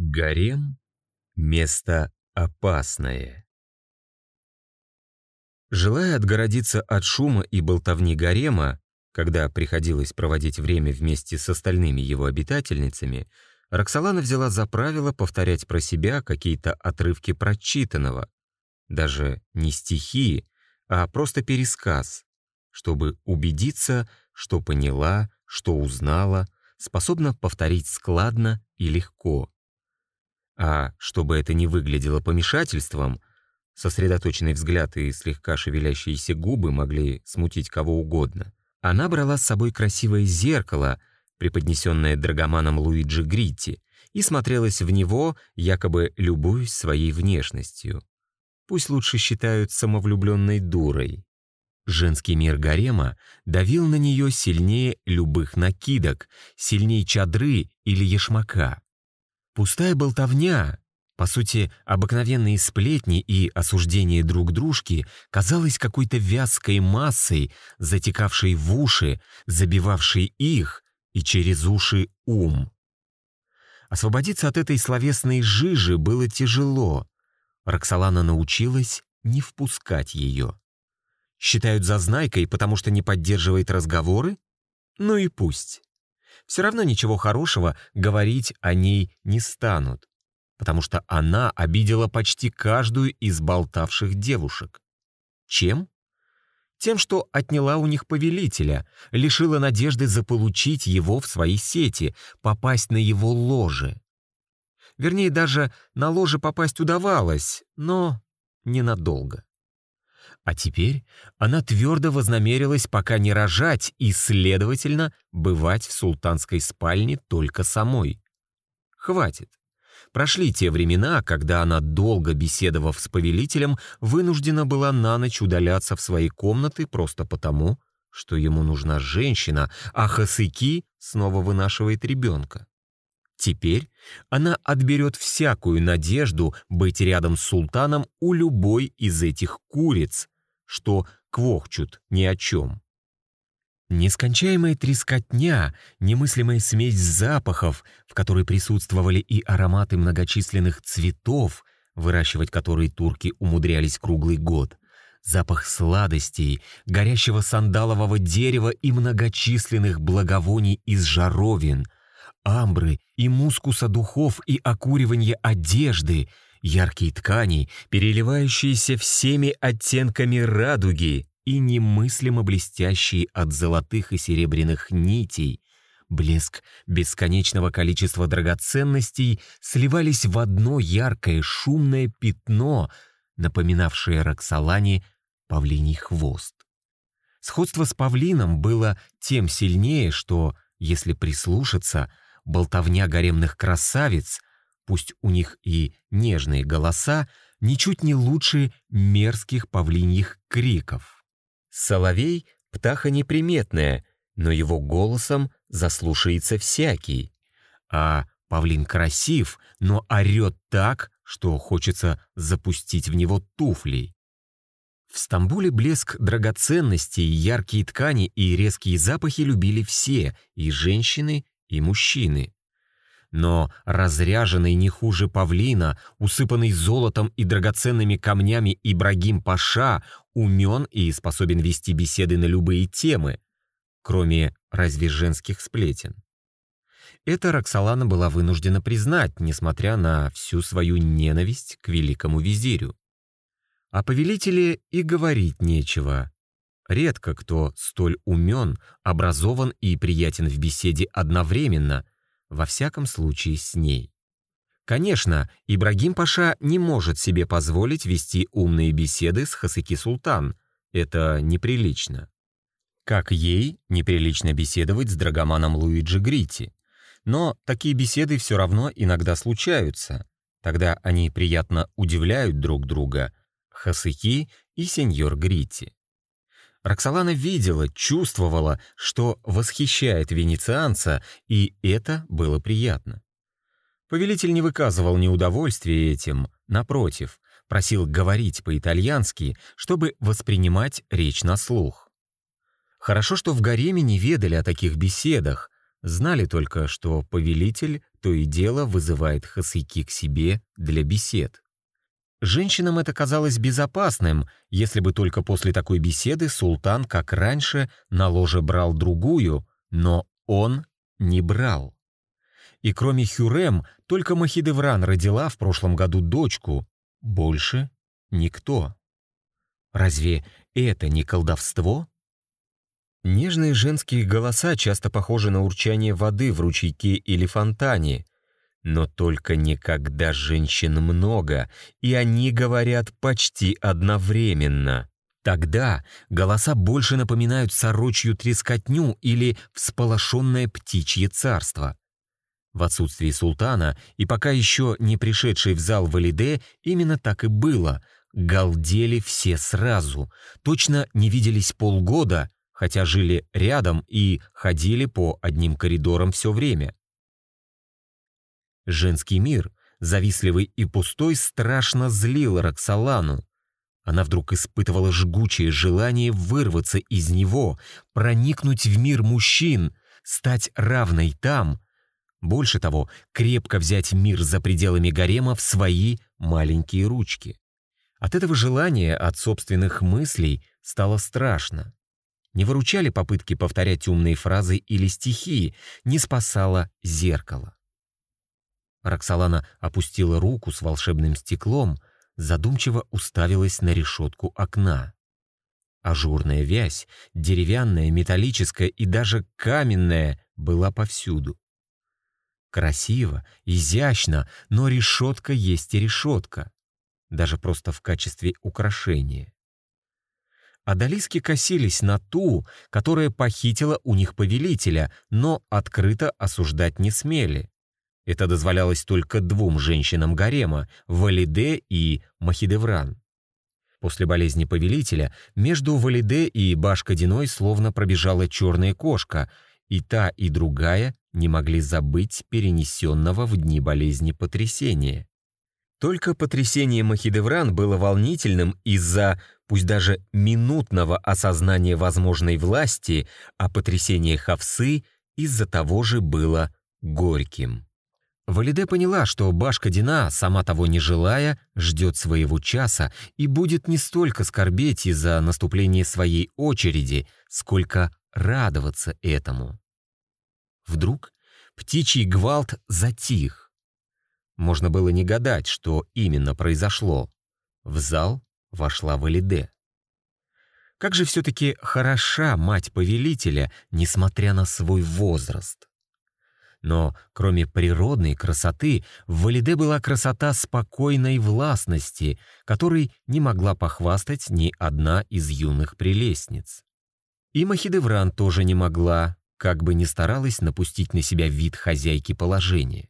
Гарем — место опасное. Желая отгородиться от шума и болтовни гарема, когда приходилось проводить время вместе с остальными его обитательницами, Роксолана взяла за правило повторять про себя какие-то отрывки прочитанного, даже не стихи, а просто пересказ, чтобы убедиться, что поняла, что узнала, способна повторить складно и легко. А чтобы это не выглядело помешательством, сосредоточенный взгляд и слегка шевелящиеся губы могли смутить кого угодно. Она брала с собой красивое зеркало, преподнесенное драгоманом Луиджи Гритти, и смотрелась в него, якобы любуясь своей внешностью. Пусть лучше считают самовлюбленной дурой. Женский мир гарема давил на нее сильнее любых накидок, сильнее чадры или ешмака. Пустая болтовня, по сути, обыкновенные сплетни и осуждения друг дружки казалось какой-то вязкой массой, затекавшей в уши, забивавшей их и через уши ум. Освободиться от этой словесной жижи было тяжело. Роксолана научилась не впускать ее. Считают зазнайкой, потому что не поддерживает разговоры? Ну и пусть все равно ничего хорошего говорить о ней не станут, потому что она обидела почти каждую из болтавших девушек. Чем? Тем, что отняла у них повелителя, лишила надежды заполучить его в свои сети, попасть на его ложе. Вернее, даже на ложе попасть удавалось, но ненадолго. А теперь она твердо вознамерилась пока не рожать и, следовательно, бывать в султанской спальне только самой. Хватит. Прошли те времена, когда она, долго беседовав с повелителем, вынуждена была на ночь удаляться в свои комнаты просто потому, что ему нужна женщина, а Хасыки снова вынашивает ребенка. Теперь она отберет всякую надежду быть рядом с султаном у любой из этих куриц, что квохчут ни о чем. Нескончаемая трескотня, немыслимая смесь запахов, в которой присутствовали и ароматы многочисленных цветов, выращивать которые турки умудрялись круглый год, запах сладостей, горящего сандалового дерева и многочисленных благовоний из жаровин, амбры и мускуса духов и окуривания одежды — яркие ткани, переливающиеся всеми оттенками радуги и немыслимо блестящие от золотых и серебряных нитей, блеск бесконечного количества драгоценностей сливались в одно яркое шумное пятно, напоминавшее Роксолане павлиний хвост. Сходство с павлином было тем сильнее, что, если прислушаться, болтовня гаремных красавиц пусть у них и нежные голоса, ничуть не лучше мерзких павлиньих криков. Соловей — птаха неприметная, но его голосом заслушается всякий. А павлин красив, но орет так, что хочется запустить в него туфлей. В Стамбуле блеск драгоценностей, яркие ткани и резкие запахи любили все, и женщины, и мужчины но разряженный не хуже павлина, усыпанный золотом и драгоценными камнями Ибрагим Паша умен и способен вести беседы на любые темы, кроме разве женских сплетен. Это Роксолана была вынуждена признать, несмотря на всю свою ненависть к великому визирю. О повелителе и говорить нечего. Редко кто столь умен, образован и приятен в беседе одновременно — во всяком случае с ней. Конечно, Ибрагим Паша не может себе позволить вести умные беседы с Хасыки Султан. Это неприлично. Как ей неприлично беседовать с драгоманом Луиджи Грити. Но такие беседы все равно иногда случаются. Тогда они приятно удивляют друг друга, Хасыки и сеньор Грити. Роксолана видела, чувствовала, что восхищает венецианца, и это было приятно. Повелитель не выказывал неудовольствия этим, напротив, просил говорить по-итальянски, чтобы воспринимать речь на слух. Хорошо, что в гареме не ведали о таких беседах, знали только, что повелитель то и дело вызывает Хасыки к себе для бесед. Женщинам это казалось безопасным, если бы только после такой беседы султан, как раньше, на ложе брал другую, но он не брал. И кроме Хюрем, только Махидевран родила в прошлом году дочку, больше никто. Разве это не колдовство? Нежные женские голоса часто похожи на урчание воды в ручейке или фонтане, но только никогда женщин много, и они говорят почти одновременно. Тогда голоса больше напоминают сорочью трескотню или всполошенное птичье царство. В отсутствии султана и пока еще не пришедший в зал Валиде именно так и было. Галдели все сразу, точно не виделись полгода, хотя жили рядом и ходили по одним коридорам все время. Женский мир, завистливый и пустой, страшно злил Роксолану. Она вдруг испытывала жгучее желание вырваться из него, проникнуть в мир мужчин, стать равной там. Больше того, крепко взять мир за пределами гарема в свои маленькие ручки. От этого желания, от собственных мыслей стало страшно. Не выручали попытки повторять умные фразы или стихи, не спасало зеркало. Роксолана опустила руку с волшебным стеклом, задумчиво уставилась на решетку окна. Ажурная вязь, деревянная, металлическая и даже каменная, была повсюду. Красиво, изящно, но решетка есть и решетка, даже просто в качестве украшения. Адалиски косились на ту, которая похитила у них повелителя, но открыто осуждать не смели. Это дозволялось только двум женщинам гарема — Валиде и Махидевран. После болезни повелителя между Валиде и Башкадиной словно пробежала черная кошка, и та, и другая не могли забыть перенесенного в дни болезни потрясения. Только потрясение Махидевран было волнительным из-за, пусть даже минутного осознания возможной власти, а потрясение Хавсы из-за того же было горьким. Валиде поняла, что башка Дина, сама того не желая, ждет своего часа и будет не столько скорбеть из-за наступления своей очереди, сколько радоваться этому. Вдруг птичий гвалт затих. Можно было не гадать, что именно произошло. В зал вошла Валиде. Как же все-таки хороша мать повелителя, несмотря на свой возраст. Но кроме природной красоты, в Валиде была красота спокойной властности, которой не могла похвастать ни одна из юных прелестниц. И Махидевран тоже не могла, как бы ни старалась напустить на себя вид хозяйки положения.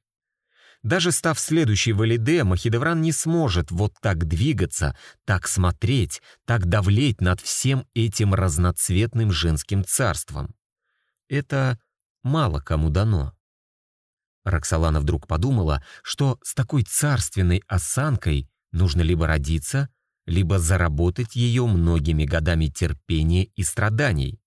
Даже став следующей Валиде, Махидевран не сможет вот так двигаться, так смотреть, так давлеть над всем этим разноцветным женским царством. Это мало кому дано. Роксолана вдруг подумала, что с такой царственной осанкой нужно либо родиться, либо заработать ее многими годами терпения и страданий.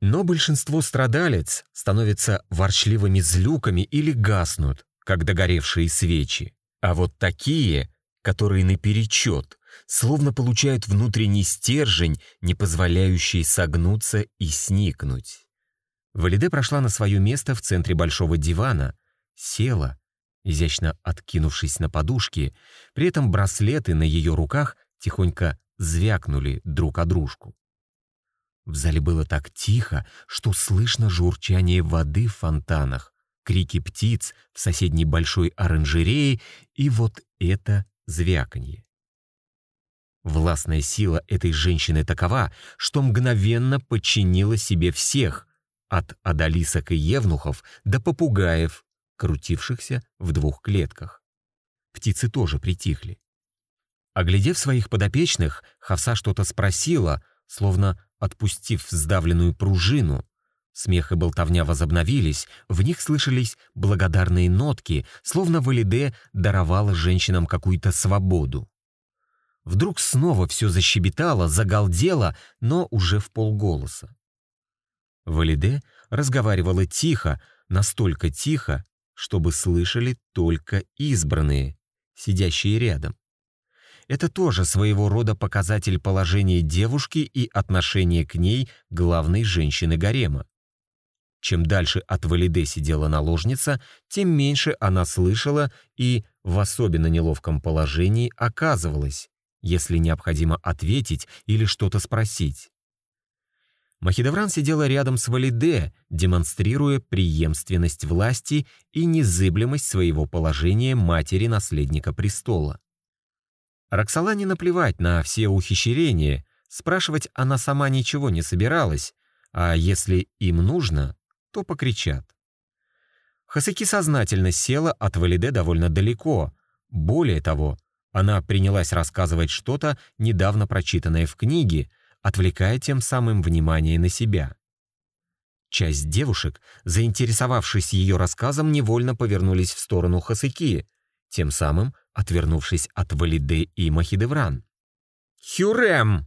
Но большинство страдалец становятся ворчливыми злюками или гаснут, как догоревшие свечи. А вот такие, которые наперечет, словно получают внутренний стержень, не позволяющий согнуться и сникнуть. Валиде прошла на свое место в центре большого дивана, села, изящно откинувшись на подушки, при этом браслеты на ее руках тихонько звякнули друг о дружку. В зале было так тихо, что слышно журчание воды в фонтанах, крики птиц в соседней большой оранжерее и вот это звяканье. Властная сила этой женщины такова, что мгновенно подчинила себе всех, от адалисок и евнухов до попугаев, крутившихся в двух клетках. Птицы тоже притихли. Оглядев своих подопечных, Хавса что-то спросила, словно отпустив сдавленную пружину. Смех и болтовня возобновились, в них слышались благодарные нотки, словно Валиде даровала женщинам какую-то свободу. Вдруг снова все защебетало, загалдело, но уже в полголоса. Валиде разговаривала тихо, настолько тихо, чтобы слышали только избранные, сидящие рядом. Это тоже своего рода показатель положения девушки и отношения к ней главной женщины гарема. Чем дальше от Валиде сидела наложница, тем меньше она слышала и в особенно неловком положении оказывалась, если необходимо ответить или что-то спросить. Махидевран сидела рядом с Валиде, демонстрируя преемственность власти и незыблемость своего положения матери наследника престола. Роксолане наплевать на все ухищрения, спрашивать она сама ничего не собиралась, а если им нужно, то покричат. Хасаки сознательно села от Валиде довольно далеко. Более того, она принялась рассказывать что-то, недавно прочитанное в книге, отвлекая тем самым внимание на себя. Часть девушек, заинтересовавшись ее рассказом, невольно повернулись в сторону Хасыки, тем самым отвернувшись от Валиде и Махидевран. «Хюрем!»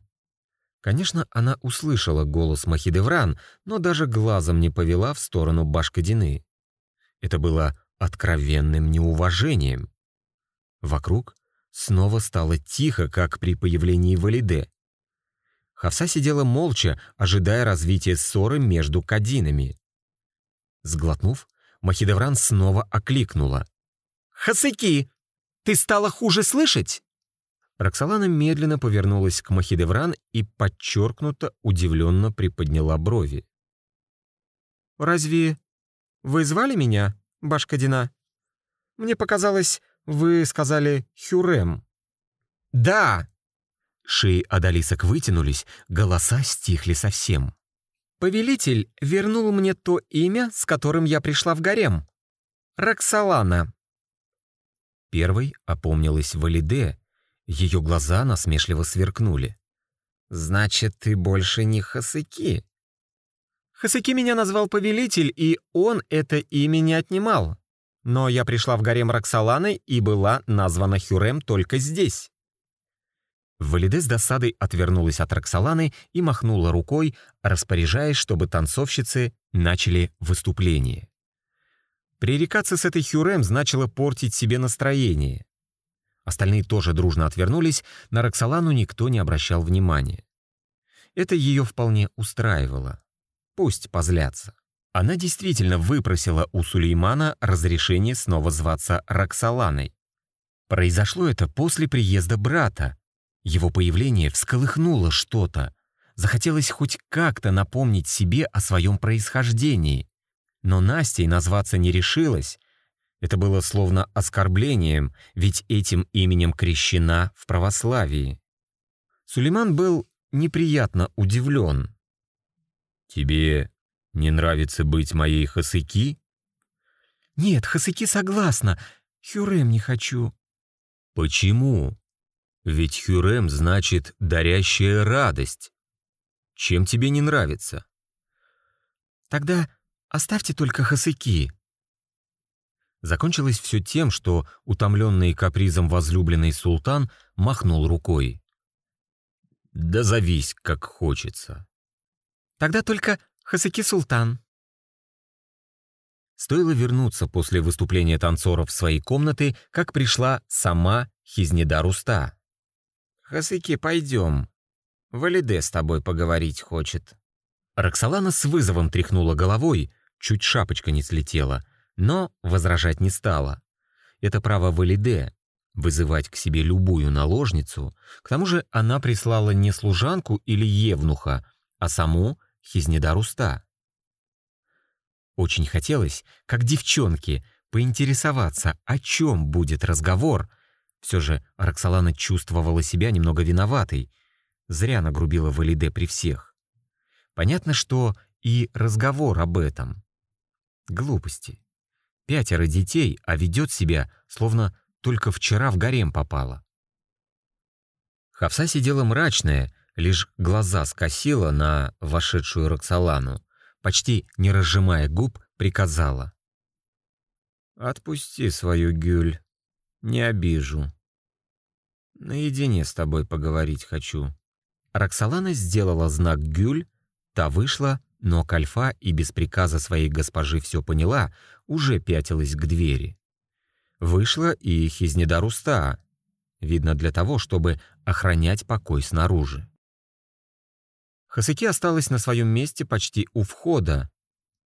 Конечно, она услышала голос Махидевран, но даже глазом не повела в сторону Башкадины. Это было откровенным неуважением. Вокруг снова стало тихо, как при появлении Валиде. Хавса сидела молча, ожидая развития ссоры между кадинами. Сглотнув, Махидевран снова окликнула. «Хасыки, ты стала хуже слышать?» Роксолана медленно повернулась к Махидевран и подчеркнуто удивленно приподняла брови. «Разве вы звали меня, Башкадина? Мне показалось, вы сказали «Хюрем». «Да!» Шеи Адалисок вытянулись, голоса стихли совсем. «Повелитель вернул мне то имя, с которым я пришла в гарем. Роксолана». Первой опомнилась Валиде, ее глаза насмешливо сверкнули. «Значит, ты больше не Хасыки?» «Хасыки меня назвал повелитель, и он это имя не отнимал. Но я пришла в гарем Роксоланы и была названа Хюрем только здесь». Валиде с досадой отвернулась от Роксоланы и махнула рукой, распоряжаясь, чтобы танцовщицы начали выступление. Пререкаться с этой Хюрем значило портить себе настроение. Остальные тоже дружно отвернулись, на Роксолану никто не обращал внимания. Это ее вполне устраивало. Пусть позлятся. Она действительно выпросила у Сулеймана разрешение снова зваться Роксоланой. Произошло это после приезда брата. Его появление всколыхнуло что-то. Захотелось хоть как-то напомнить себе о своем происхождении. Но Настей назваться не решилась, это было словно оскорблением, ведь этим именем крещена в православии. Сулейман был неприятно удивлен. «Тебе не нравится быть моей хасыки?» «Нет, хасыки согласна. Хюрем не хочу». «Почему? Ведь хюрем значит «дарящая радость». Чем тебе не нравится?» «Тогда оставьте только хасыки», Закончилось все тем, что утомленный капризом возлюбленный султан махнул рукой. «Да завись, как хочется». «Тогда только Хасыки Султан». Стоило вернуться после выступления танцоров в свои комнаты, как пришла сама Хизнеда Руста. «Хасыки, пойдем. Валиде с тобой поговорить хочет». Роксолана с вызовом тряхнула головой, чуть шапочка не слетела — но возражать не стала. Это право Валиде — вызывать к себе любую наложницу. К тому же она прислала не служанку или евнуха, а саму Хизнедаруста. Очень хотелось, как девчонке, поинтересоваться, о чем будет разговор. Все же Роксолана чувствовала себя немного виноватой. Зря нагрубила Валиде при всех. Понятно, что и разговор об этом. Глупости. Пятеро детей, а ведет себя, словно только вчера в гарем попала. Хавса сидела мрачная, лишь глаза скосила на вошедшую Роксолану, почти не разжимая губ, приказала. «Отпусти свою Гюль, не обижу. Наедине с тобой поговорить хочу». Роксолана сделала знак Гюль, та вышла, Но Кальфа и без приказа своей госпожи все поняла, уже пятилась к двери. Вышла и Хизнедар Уста, видно для того, чтобы охранять покой снаружи. Хасыки осталась на своем месте почти у входа.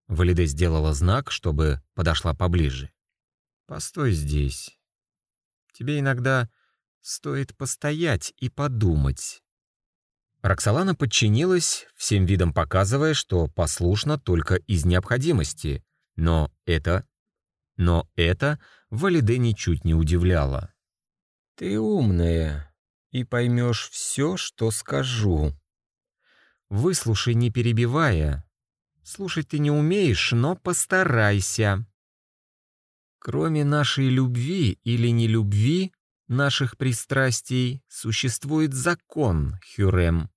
Валиде сделала знак, чтобы подошла поближе. «Постой здесь. Тебе иногда стоит постоять и подумать». Роксолана подчинилась, всем видом показывая, что послушна только из необходимости, но это... Но это Валиде ничуть не удивляло. «Ты умная и поймешь все, что скажу. Выслушай, не перебивая. Слушать ты не умеешь, но постарайся. Кроме нашей любви или нелюбви, наших пристрастий, существует закон, Хюрем.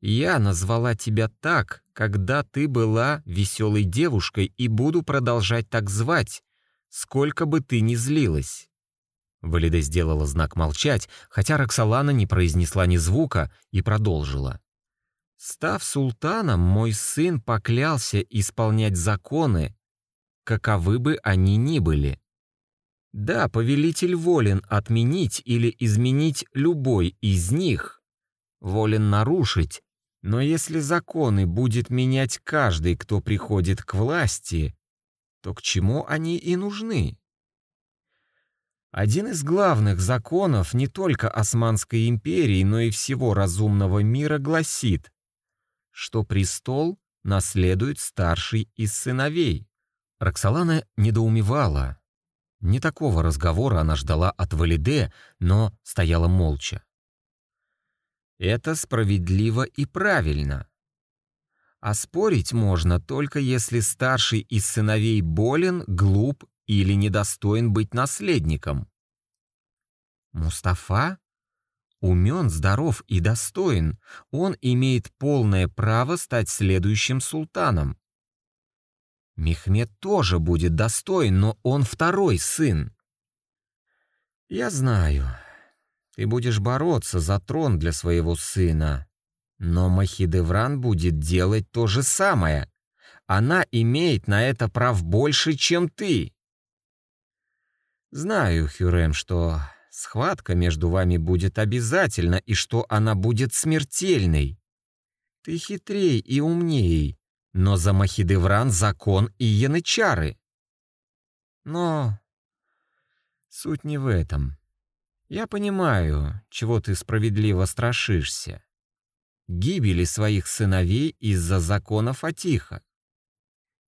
Я назвала тебя так, когда ты была веселой девушкой и буду продолжать так звать, сколько бы ты ни злилась. Валиде сделала знак молчать, хотя Роксолана не произнесла ни звука и продолжила. «Став султаном, мой сын поклялся исполнять законы, каковы бы они ни были. Да, повелитель волен отменить или изменить любой из них, волен нарушить, но если законы будет менять каждый, кто приходит к власти, то к чему они и нужны? Один из главных законов не только Османской империи, но и всего разумного мира гласит, что престол наследует старший из сыновей. Роксолана недоумевала. Не такого разговора она ждала от Валиде, но стояла молча. Это справедливо и правильно. А спорить можно только если старший из сыновей болен, глуп или недостоин быть наследником. Мустафа умен, здоров и достоин. Он имеет полное право стать следующим султаном. Мехмед тоже будет достоин, но он второй сын. Я знаю, ты будешь бороться за трон для своего сына. Но Махидевран будет делать то же самое. Она имеет на это прав больше, чем ты. Знаю, Хюрем, что схватка между вами будет обязательно и что она будет смертельной. Ты хитрей и умней, но за Махидевран закон и янычары. Но суть не в этом. Я понимаю, чего ты справедливо страшишься. Гибели своих сыновей из-за закона Фатиха.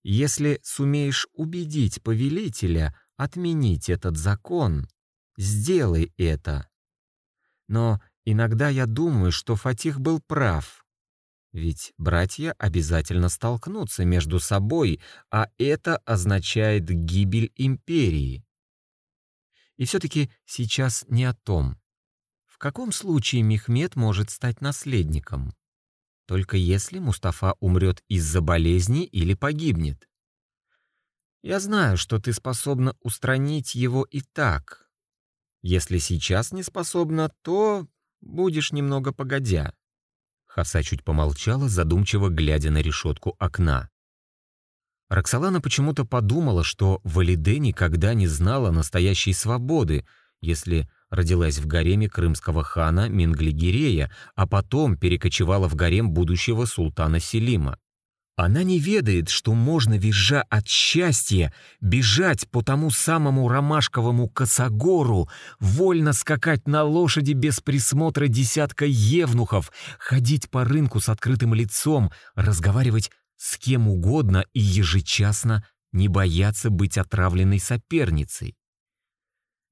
Если сумеешь убедить повелителя отменить этот закон, сделай это. Но иногда я думаю, что Фатих был прав. Ведь братья обязательно столкнутся между собой, а это означает гибель империи. И все-таки сейчас не о том. В каком случае Мехмед может стать наследником? Только если Мустафа умрет из-за болезни или погибнет. Я знаю, что ты способна устранить его и так. Если сейчас не способна, то будешь немного погодя. Хаса чуть помолчала, задумчиво глядя на решетку окна. Роксолана почему-то подумала, что Валиде никогда не знала настоящей свободы, если родилась в гареме крымского хана Минглигирея, а потом перекочевала в гарем будущего султана Селима. Она не ведает, что можно, визжа от счастья, бежать по тому самому ромашковому косогору, вольно скакать на лошади без присмотра десятка евнухов, ходить по рынку с открытым лицом, разговаривать с кем угодно и ежечасно не бояться быть отравленной соперницей.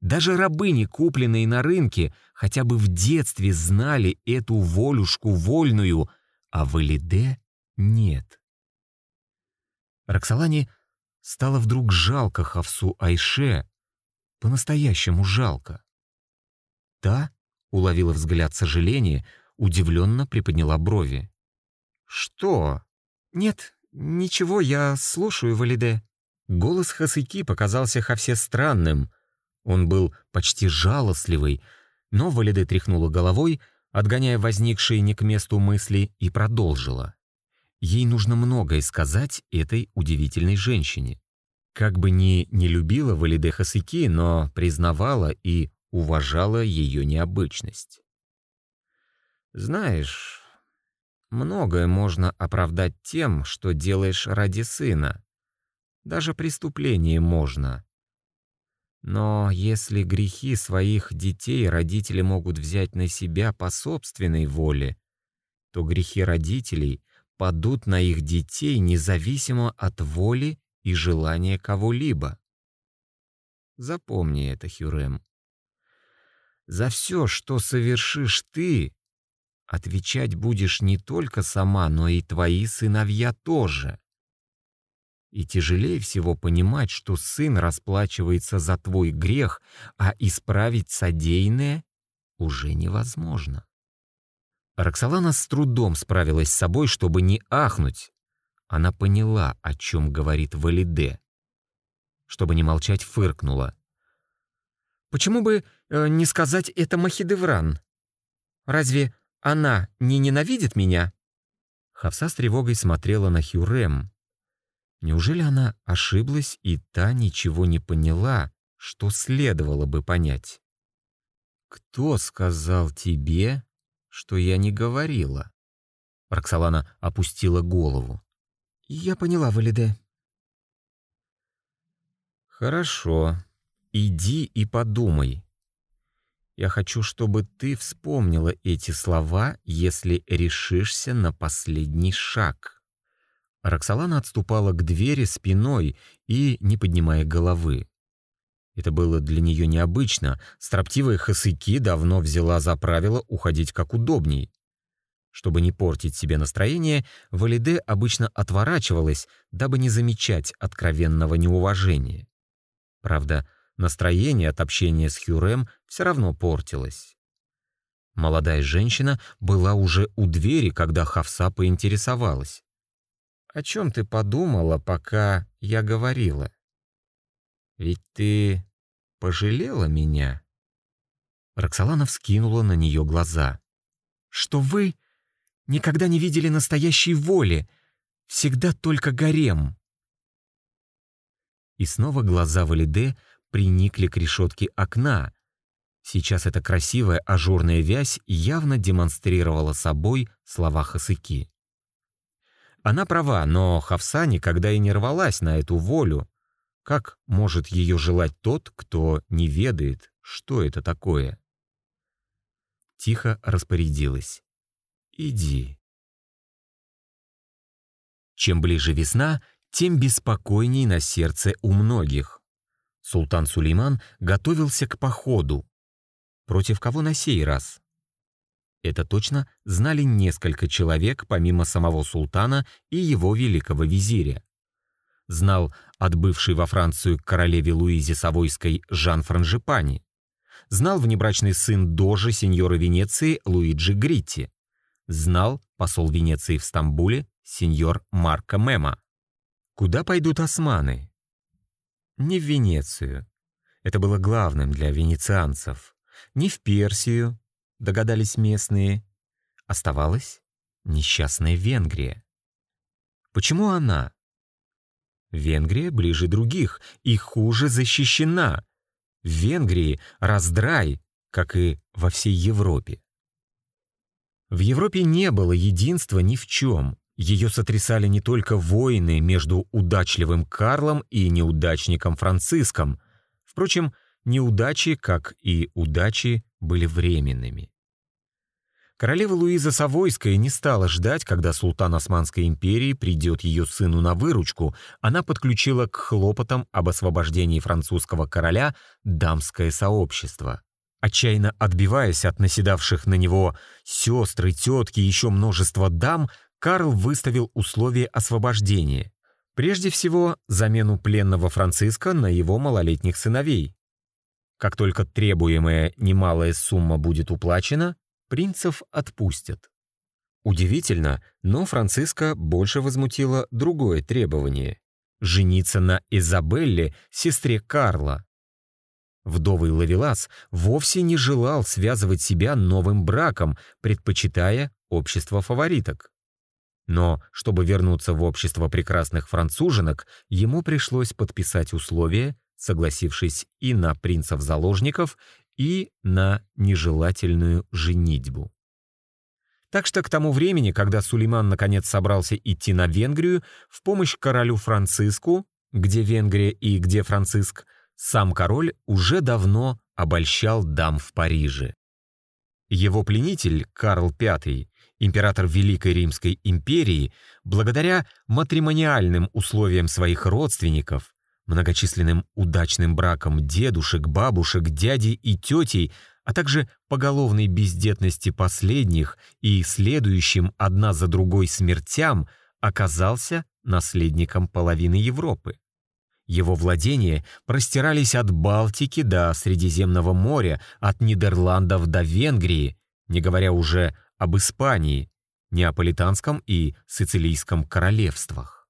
Даже рабыни, купленные на рынке, хотя бы в детстве знали эту волюшку вольную, а в Элиде нет. Роксолане стало вдруг жалко Хавсу Айше, по-настоящему жалко. Та уловила взгляд сожаления, удивленно приподняла брови. «Что?» «Нет, ничего, я слушаю, Валиде». Голос Хасыки показался Хавсе странным. Он был почти жалостливый, но Валиде тряхнула головой, отгоняя возникшие не к месту мысли, и продолжила. Ей нужно многое сказать этой удивительной женщине. Как бы ни не любила Валиде Хасыки, но признавала и уважала ее необычность. «Знаешь, многое можно оправдать тем, что делаешь ради сына. Даже преступление можно. Но если грехи своих детей родители могут взять на себя по собственной воле, то грехи родителей падут на их детей независимо от воли и желания кого-либо. Запомни это, Хюрем. За все, что совершишь ты, отвечать будешь не только сама, но и твои сыновья тоже. И тяжелее всего понимать, что сын расплачивается за твой грех, а исправить содеянное уже невозможно. Роксолана с трудом справилась с собой, чтобы не ахнуть. Она поняла, о чем говорит Валиде. Чтобы не молчать, фыркнула. «Почему бы э, не сказать это Махидевран? Разве она не ненавидит меня?» Хавса с тревогой смотрела на Хюрем, Неужели она ошиблась, и та ничего не поняла, что следовало бы понять? «Кто сказал тебе, что я не говорила?» Роксолана опустила голову. «Я поняла, Валиде». «Хорошо. Иди и подумай. Я хочу, чтобы ты вспомнила эти слова, если решишься на последний шаг». Роксолана отступала к двери спиной и не поднимая головы. Это было для нее необычно. Строптивая Хасыки давно взяла за правило уходить как удобней. Чтобы не портить себе настроение, Валиде обычно отворачивалась, дабы не замечать откровенного неуважения. Правда, настроение от общения с Хюрем все равно портилось. Молодая женщина была уже у двери, когда Хавса поинтересовалась. О чем ты подумала, пока я говорила? Ведь ты пожалела меня?» Роксолана вскинула на нее глаза. «Что вы никогда не видели настоящей воли, всегда только гарем». И снова глаза Валиде приникли к решетке окна. Сейчас эта красивая ажурная вязь явно демонстрировала собой слова Хасыки. Она права, но Хавса никогда и не рвалась на эту волю. Как может ее желать тот, кто не ведает, что это такое? Тихо распорядилась. «Иди». Чем ближе весна, тем беспокойней на сердце у многих. Султан Сулейман готовился к походу. Против кого на сей раз? Это точно знали несколько человек, помимо самого султана и его великого визиря. Знал отбывший во Францию королеве Луизе Савойской Жан Франжипани. Знал внебрачный сын дожи сеньора Венеции Луиджи Гритти. Знал посол Венеции в Стамбуле сеньор Марко Мема. Куда пойдут османы? Не в Венецию. Это было главным для венецианцев. Не в Персию, догадались местные. Оставалась несчастная Венгрия. Почему она? Венгрия ближе других и хуже защищена. В Венгрии раздрай, как и во всей Европе. В Европе не было единства ни в чем. Ее сотрясали не только войны между удачливым Карлом и неудачником Франциском. Впрочем, неудачи, как и удачи, были временными. Королева Луиза Савойская не стала ждать, когда султан Османской империи придет ее сыну на выручку. Она подключила к хлопотам об освобождении французского короля дамское сообщество. Отчаянно отбиваясь от наседавших на него сестры, тетки и еще множество дам, Карл выставил условия освобождения. Прежде всего, замену пленного Франциска на его малолетних сыновей. Как только требуемая немалая сумма будет уплачена, принцев отпустят. Удивительно, но Франциска больше возмутило другое требование — жениться на Изабелле, сестре Карла. Вдовый Лавелас вовсе не желал связывать себя новым браком, предпочитая общество фавориток. Но чтобы вернуться в общество прекрасных француженок, ему пришлось подписать условия, согласившись и на принцев-заложников, и на нежелательную женитьбу. Так что к тому времени, когда Сулейман наконец собрался идти на Венгрию в помощь королю Франциску, где Венгрия и где Франциск, сам король уже давно обольщал дам в Париже. Его пленитель Карл V, император Великой Римской империи, благодаря матримониальным условиям своих родственников, многочисленным удачным бракам дедушек, бабушек, дядей и тетей, а также поголовной бездетности последних и следующим одна за другой смертям, оказался наследником половины Европы. Его владения простирались от Балтики до Средиземного моря, от Нидерландов до Венгрии, не говоря уже об Испании, Неаполитанском и Сицилийском королевствах.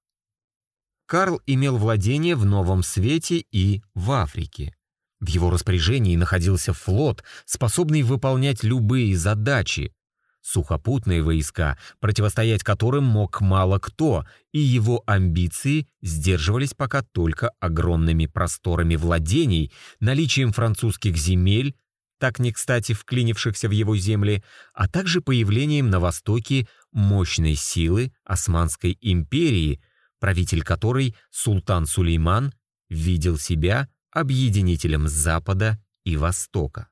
Карл имел владения в Новом Свете и в Африке. В его распоряжении находился флот, способный выполнять любые задачи. Сухопутные войска, противостоять которым мог мало кто, и его амбиции сдерживались пока только огромными просторами владений, наличием французских земель, так не кстати вклинившихся в его земли, а также появлением на Востоке мощной силы Османской империи, правитель которой, султан Сулейман, видел себя объединителем Запада и Востока.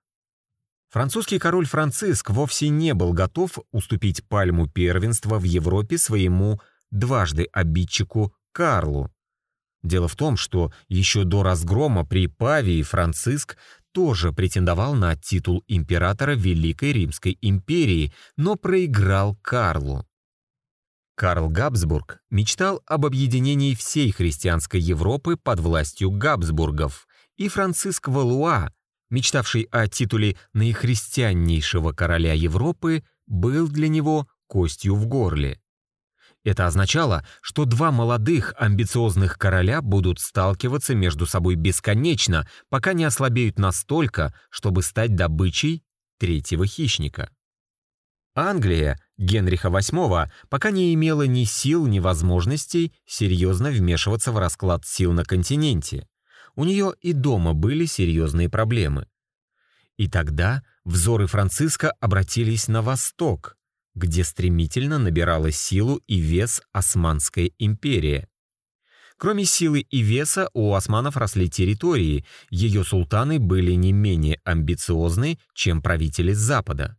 Французский король Франциск вовсе не был готов уступить пальму первенства в Европе своему дважды обидчику Карлу. Дело в том, что еще до разгрома при Павии Франциск тоже претендовал на титул императора Великой Римской империи, но проиграл Карлу. Карл Габсбург мечтал об объединении всей христианской Европы под властью Габсбургов, и Франциск Валуа, мечтавший о титуле наихристианнейшего короля Европы, был для него костью в горле. Это означало, что два молодых амбициозных короля будут сталкиваться между собой бесконечно, пока не ослабеют настолько, чтобы стать добычей третьего хищника. Англия Генриха VIII пока не имела ни сил, ни возможностей серьезно вмешиваться в расклад сил на континенте у нее и дома были серьезные проблемы. И тогда взоры Франциска обратились на восток, где стремительно набирала силу и вес Османская империя. Кроме силы и веса у османов росли территории, ее султаны были не менее амбициозны, чем правители Запада.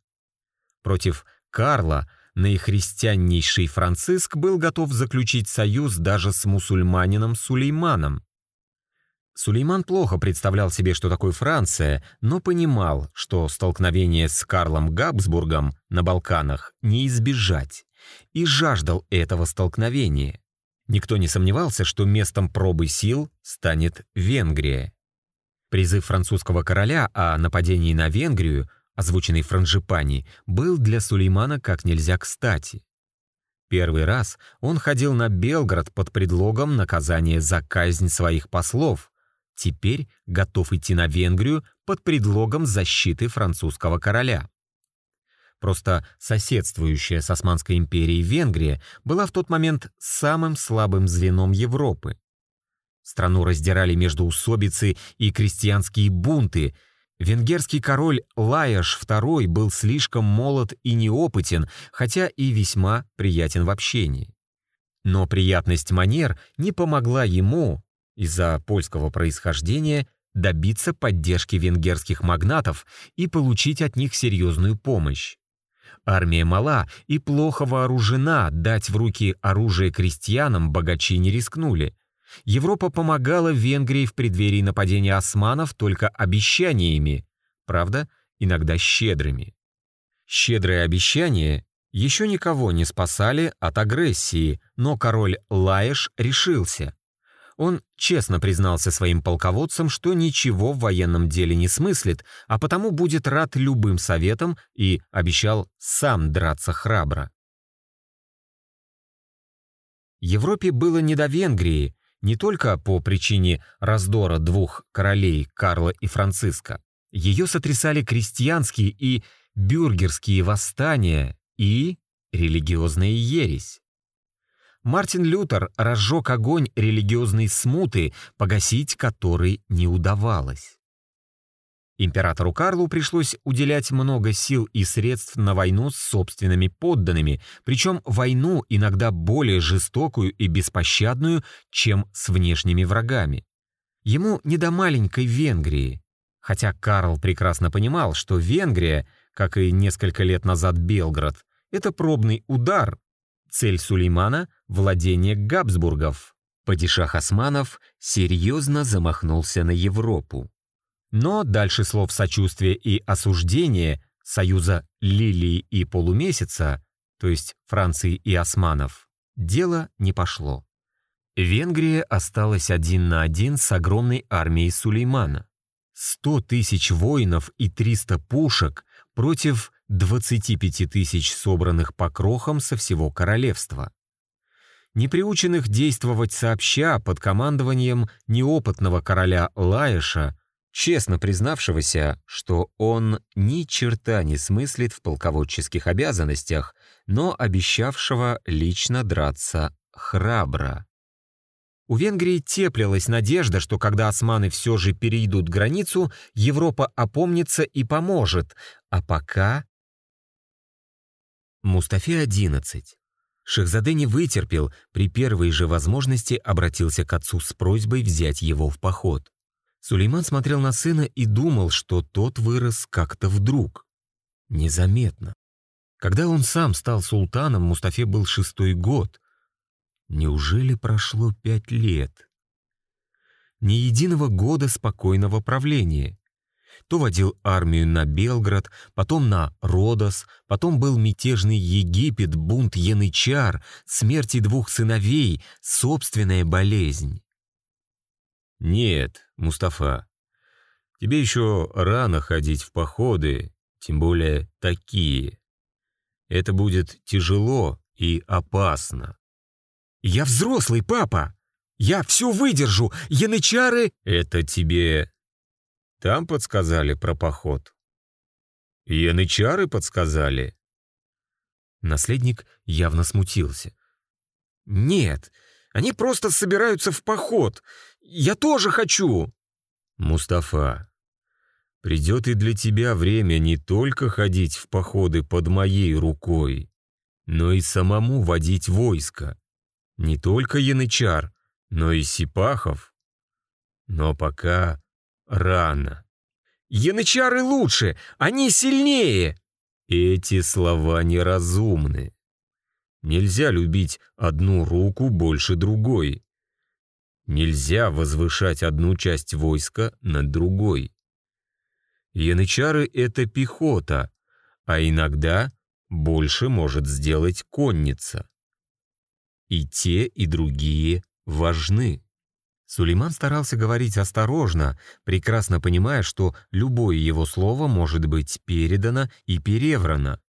Против Карла наихристианнейший Франциск был готов заключить союз даже с мусульманином Сулейманом. Сулейман плохо представлял себе, что такое Франция, но понимал, что столкновение с Карлом Габсбургом на Балканах не избежать, и жаждал этого столкновения. Никто не сомневался, что местом пробы сил станет Венгрия. Призыв французского короля о нападении на Венгрию, озвученный Франжипани, был для Сулеймана как нельзя кстати. Первый раз он ходил на Белград под предлогом наказания за казнь своих послов, теперь готов идти на Венгрию под предлогом защиты французского короля. Просто соседствующая с Османской империей Венгрия была в тот момент самым слабым звеном Европы. Страну раздирали междоусобицы и крестьянские бунты. Венгерский король Лаяш II был слишком молод и неопытен, хотя и весьма приятен в общении. Но приятность манер не помогла ему, из-за польского происхождения добиться поддержки венгерских магнатов и получить от них серьезную помощь. Армия мала и плохо вооружена, дать в руки оружие крестьянам богачи не рискнули. Европа помогала Венгрии в преддверии нападения османов только обещаниями, правда, иногда щедрыми. Щедрые обещания еще никого не спасали от агрессии, но король Лаеш решился. Он честно признался своим полководцам, что ничего в военном деле не смыслит, а потому будет рад любым советам и обещал сам драться храбро. Европе было не до Венгрии, не только по причине раздора двух королей Карла и Франциска. Ее сотрясали крестьянские и бюргерские восстания и религиозная ересь. Мартин Лютер разжег огонь религиозной смуты, погасить который не удавалось. Императору Карлу пришлось уделять много сил и средств на войну с собственными подданными, причем войну иногда более жестокую и беспощадную, чем с внешними врагами. Ему не до маленькой Венгрии, хотя Карл прекрасно понимал, что Венгрия, как и несколько лет назад Белград, это пробный удар. Цель Сулеймана — владение Габсбургов. Падишах Османов серьезно замахнулся на Европу. Но дальше слов сочувствия и осуждения союза Лилии и Полумесяца, то есть Франции и Османов, дело не пошло. Венгрия осталась один на один с огромной армией Сулеймана. 100 тысяч воинов и 300 пушек против 25 тысяч собранных по крохам со всего королевства. Неприученных действовать сообща под командованием неопытного короля Лаеша честно признавшегося, что он ни черта не смыслит в полководческих обязанностях, но обещавшего лично драться храбро. У Венгрии теплилась надежда, что когда османы все же перейдут границу, Европа опомнится и поможет, а пока... Мустафе 11. Шехзаде не вытерпел, при первой же возможности обратился к отцу с просьбой взять его в поход. Сулейман смотрел на сына и думал, что тот вырос как-то вдруг. Незаметно. Когда он сам стал султаном, Мустафе был шестой год. Неужели прошло пять лет? Ни единого года спокойного правления. То водил армию на Белград, потом на Родос, потом был мятежный Египет, бунт янычар, смерти двух сыновей, собственная болезнь. «Нет, Мустафа, тебе еще рано ходить в походы, тем более такие. Это будет тяжело и опасно». «Я взрослый, папа! Я все выдержу! Янычары...» «Это тебе там подсказали про поход?» «Янычары подсказали?» Наследник явно смутился. «Нет, они просто собираются в поход. Я тоже хочу!» «Мустафа, придет и для тебя время не только ходить в походы под моей рукой, но и самому водить войско. Не только янычар, но и сипахов. Но пока рано. Янычары лучше, они сильнее!» Эти слова неразумны. Нельзя любить одну руку больше другой. Нельзя возвышать одну часть войска над другой. Янычары — это пехота, а иногда больше может сделать конница. И те, и другие важны. Сулейман старался говорить осторожно, прекрасно понимая, что любое его слово может быть передано и переврано.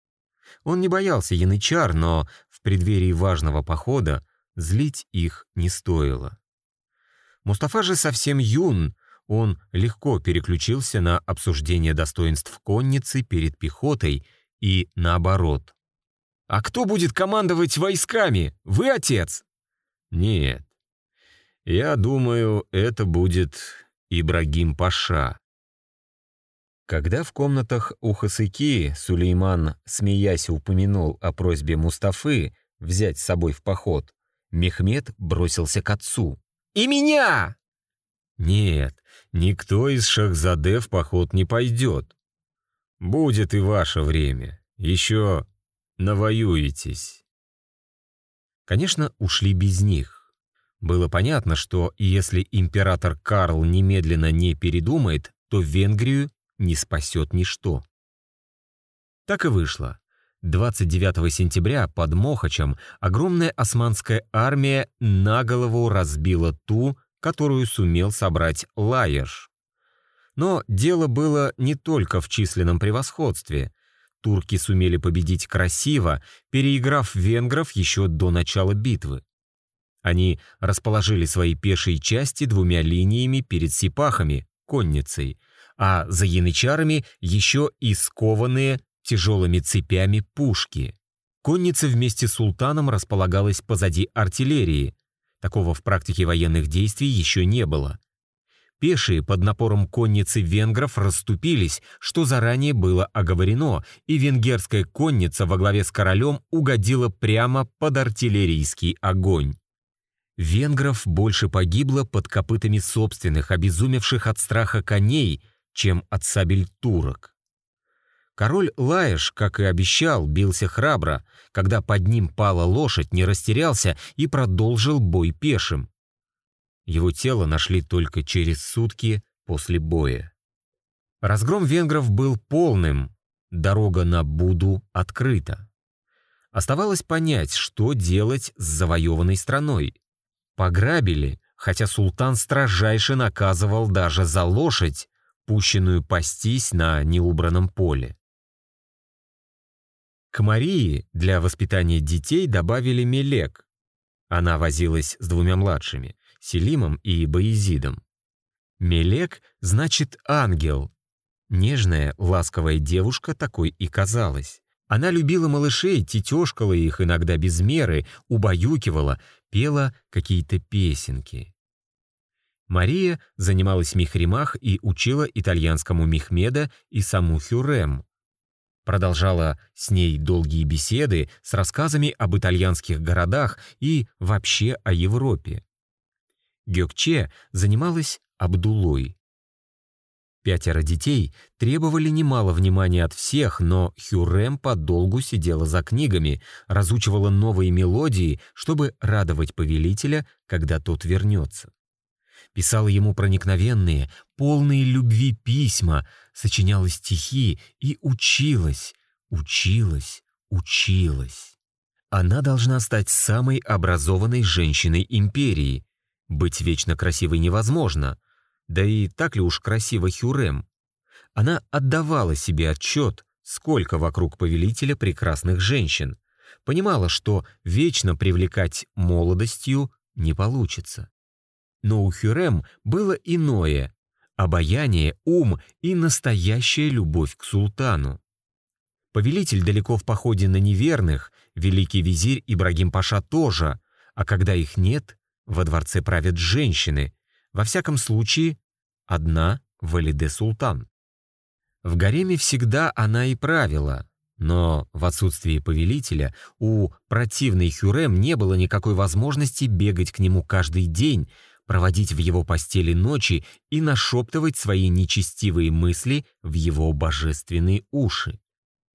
Он не боялся янычар, но в преддверии важного похода злить их не стоило. Мустафа же совсем юн, он легко переключился на обсуждение достоинств конницы перед пехотой и наоборот. «А кто будет командовать войсками? Вы, отец?» «Нет. Я думаю, это будет Ибрагим Паша». Когда в комнатах у Хасыки Сулейман, смеясь, упомянул о просьбе Мустафы взять с собой в поход, Мехмед бросился к отцу. И меня!» «Нет, никто из Шахзаде в поход не пойдет. Будет и ваше время. Еще навоюетесь». Конечно, ушли без них. Было понятно, что если император Карл немедленно не передумает, то Венгрию не спасет ничто. Так и вышло. 29 сентября под Мохачем огромная османская армия на голову разбила ту, которую сумел собрать Лаеш. Но дело было не только в численном превосходстве. Турки сумели победить красиво, переиграв венгров еще до начала битвы. Они расположили свои пешие части двумя линиями перед сипахами, конницей, а за янычарами еще и скованные тяжелыми цепями пушки. Конница вместе с султаном располагалась позади артиллерии. Такого в практике военных действий еще не было. Пешие под напором конницы венгров расступились, что заранее было оговорено, и венгерская конница во главе с королем угодила прямо под артиллерийский огонь. Венгров больше погибло под копытами собственных, обезумевших от страха коней, чем от сабель турок. Король Лаеш, как и обещал, бился храбро, когда под ним пала лошадь, не растерялся и продолжил бой пешим. Его тело нашли только через сутки после боя. Разгром венгров был полным, дорога на Буду открыта. Оставалось понять, что делать с завоеванной страной. Пограбили, хотя султан строжайше наказывал даже за лошадь, пущенную пастись на неубранном поле. К Марии для воспитания детей добавили Мелек. Она возилась с двумя младшими, Селимом и Боязидом. Мелек значит «ангел». Нежная, ласковая девушка такой и казалась. Она любила малышей, тетешкала их иногда без меры, убаюкивала, пела какие-то песенки. Мария занималась михримах и учила итальянскому Мехмеда и саму Хюрем. Продолжала с ней долгие беседы с рассказами об итальянских городах и вообще о Европе. Гёкче занималась Абдулой. Пятеро детей требовали немало внимания от всех, но Хюрем подолгу сидела за книгами, разучивала новые мелодии, чтобы радовать повелителя, когда тот вернется. Писала ему проникновенные, полные любви письма, сочиняла стихи и училась, училась, училась. Она должна стать самой образованной женщиной империи. Быть вечно красивой невозможно — да и так ли уж красиво Хюрем? Она отдавала себе отчет, сколько вокруг повелителя прекрасных женщин. Понимала, что вечно привлекать молодостью не получится. Но у Хюрем было иное — обаяние, ум и настоящая любовь к султану. Повелитель далеко в походе на неверных, великий визирь Ибрагим Паша тоже, а когда их нет, во дворце правят женщины, во всяком случае, одна Валиде Султан. В гареме всегда она и правила, но в отсутствии повелителя у противной Хюрем не было никакой возможности бегать к нему каждый день, проводить в его постели ночи и нашептывать свои нечестивые мысли в его божественные уши.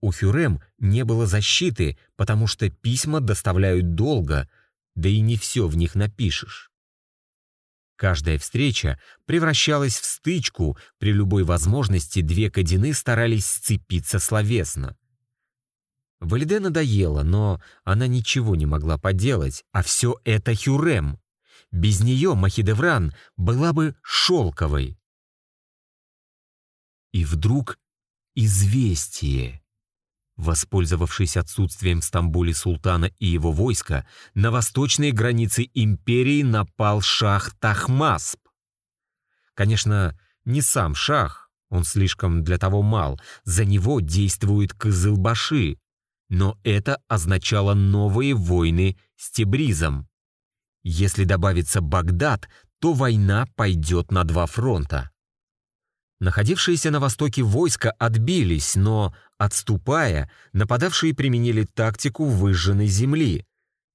У Хюрем не было защиты, потому что письма доставляют долго, да и не все в них напишешь. Каждая встреча превращалась в стычку, при любой возможности две кадины старались сцепиться словесно. Валиде надоело, но она ничего не могла поделать, а все это Хюрем. Без нее Махидевран была бы шелковой. И вдруг известие. Воспользовавшись отсутствием в Стамбуле султана и его войска, на восточные границы империи напал шах Тахмасп. Конечно, не сам шах, он слишком для того мал, за него действует Кызылбаши, но это означало новые войны с Тебризом. Если добавится Багдад, то война пойдет на два фронта. Находившиеся на востоке войска отбились, но, отступая, нападавшие применили тактику выжженной земли,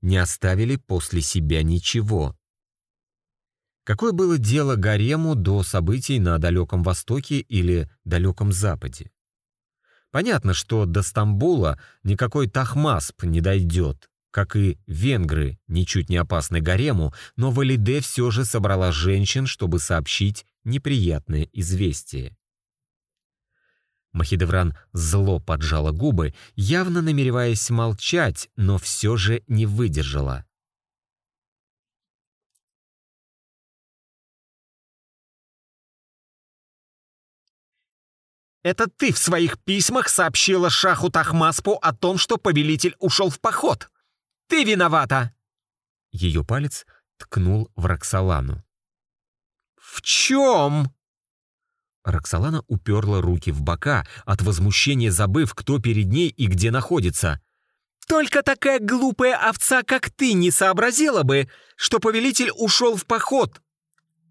не оставили после себя ничего. Какое было дело Гарему до событий на Далеком Востоке или Далеком Западе? Понятно, что до Стамбула никакой Тахмасп не дойдет, как и венгры, ничуть не опасны Гарему, но Валиде все же собрала женщин, чтобы сообщить неприятное известие. Махидевран зло поджала губы, явно намереваясь молчать, но все же не выдержала. «Это ты в своих письмах сообщила Шаху Тахмаспу о том, что повелитель ушел в поход. Ты виновата!» Ее палец ткнул в Роксолану. «В чем?» Роксолана уперла руки в бока, от возмущения забыв, кто перед ней и где находится. Только такая глупая овца, как ты, не сообразила бы, что повелитель ушел в поход.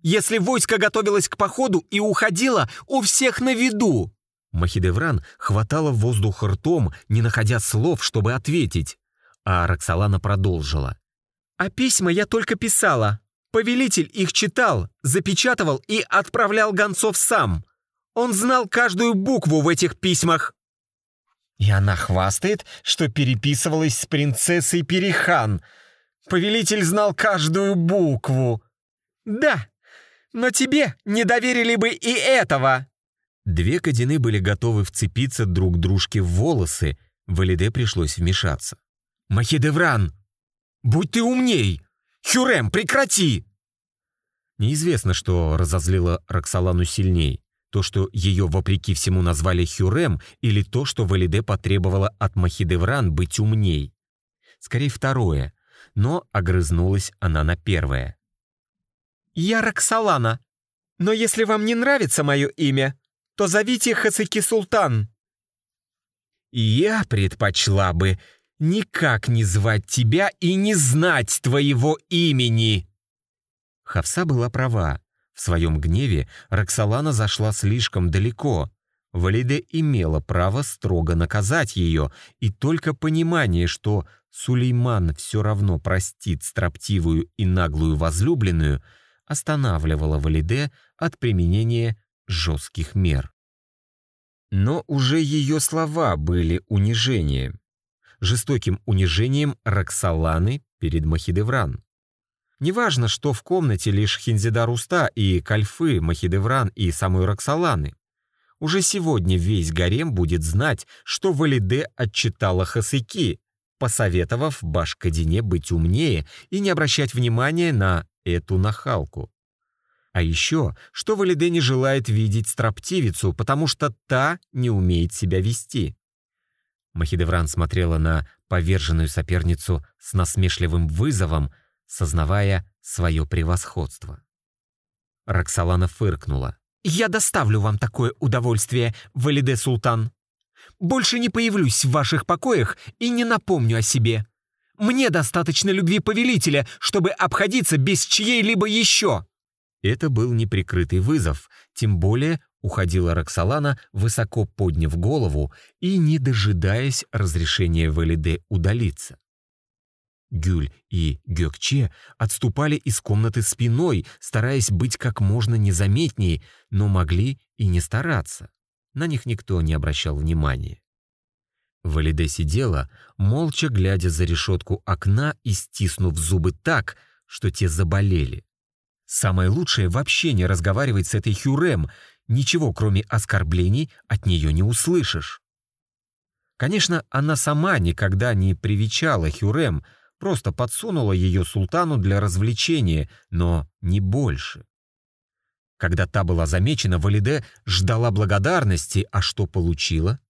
Если войско готовилось к походу и уходило у всех на виду. Махидевран хватала воздух ртом, не находя слов, чтобы ответить. А Роксолана продолжила. «А письма я только писала. Повелитель их читал, запечатывал и отправлял гонцов сам. Он знал каждую букву в этих письмах». И она хвастает, что переписывалась с принцессой Перехан. Повелитель знал каждую букву. «Да, но тебе не доверили бы и этого!» Две кадины были готовы вцепиться друг дружке в волосы, Валиде пришлось вмешаться. «Махидевран, будь ты умней! Хюрем, прекрати!» Неизвестно, что разозлило Роксолану сильней. То, что ее вопреки всему назвали Хюрем, или то, что Валиде потребовала от Махидевран быть умней. Скорее второе, но огрызнулась она на первое. «Я Роксолана, но если вам не нравится мое имя, то зовите Хасыки Султан». «Я предпочла бы никак не звать тебя и не знать твоего имени». Хавса была права. В своем гневе Роксолана зашла слишком далеко. Валиде имела право строго наказать ее, и только понимание, что Сулейман все равно простит строптивую и наглую возлюбленную, останавливало Валиде от применения жестких мер. Но уже ее слова были унижением. Жестоким унижением Роксоланы перед Махидевран. Неважно, что в комнате лишь Хинзидар Уста и Кальфы, Махидевран и самой Роксоланы. Уже сегодня весь гарем будет знать, что Валиде отчитала Хасыки, посоветовав Башкадине быть умнее и не обращать внимания на эту нахалку. А еще, что Валиде не желает видеть строптивицу, потому что та не умеет себя вести. Махидевран смотрела на поверженную соперницу с насмешливым вызовом, сознавая свое превосходство. Роксолана фыркнула. «Я доставлю вам такое удовольствие, Валиде Султан. Больше не появлюсь в ваших покоях и не напомню о себе. Мне достаточно любви повелителя, чтобы обходиться без чьей-либо еще». Это был неприкрытый вызов, тем более уходила Роксолана, высоко подняв голову и не дожидаясь разрешения Валиде удалиться. Гюль и Гёкче отступали из комнаты спиной, стараясь быть как можно незаметнее, но могли и не стараться. На них никто не обращал внимания. Валиде сидела, молча глядя за решетку окна и стиснув зубы так, что те заболели. Самое лучшее вообще не разговаривать с этой Хюрем, ничего кроме оскорблений от нее не услышишь. Конечно, она сама никогда не привечала Хюрем, просто подсунула ее султану для развлечения, но не больше. Когда та была замечена, Валиде ждала благодарности, а что получила?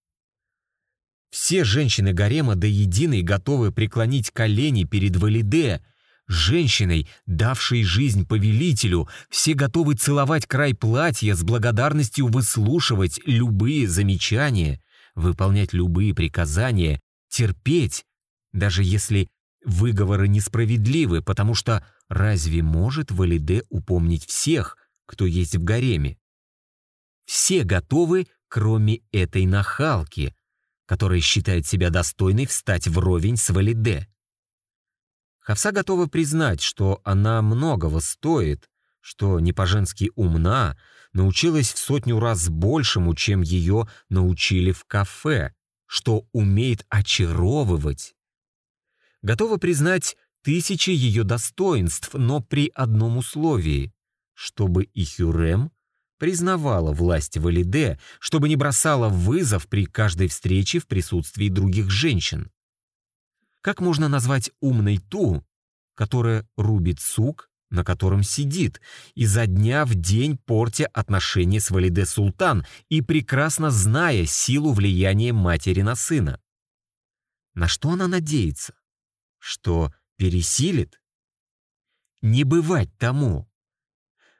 Все женщины гарема до единой готовы преклонить колени перед Валиде, женщиной, давшей жизнь повелителю, все готовы целовать край платья с благодарностью выслушивать любые замечания, выполнять любые приказания, терпеть, даже если выговоры несправедливы, потому что разве может Валиде упомнить всех, кто есть в гареме? Все готовы, кроме этой нахалки, которая считает себя достойной встать вровень с Валиде. Хавса готова признать, что она многого стоит, что не по-женски умна, научилась в сотню раз большему, чем ее научили в кафе, что умеет очаровывать. Готова признать тысячи ее достоинств, но при одном условии, чтобы и Хюрем признавала власть Валиде, чтобы не бросала вызов при каждой встрече в присутствии других женщин. Как можно назвать умной ту, которая рубит сук, на котором сидит, изо дня в день портя отношения с Валиде Султан и прекрасно зная силу влияния матери на сына? На что она надеется? Что пересилит? Не бывать тому.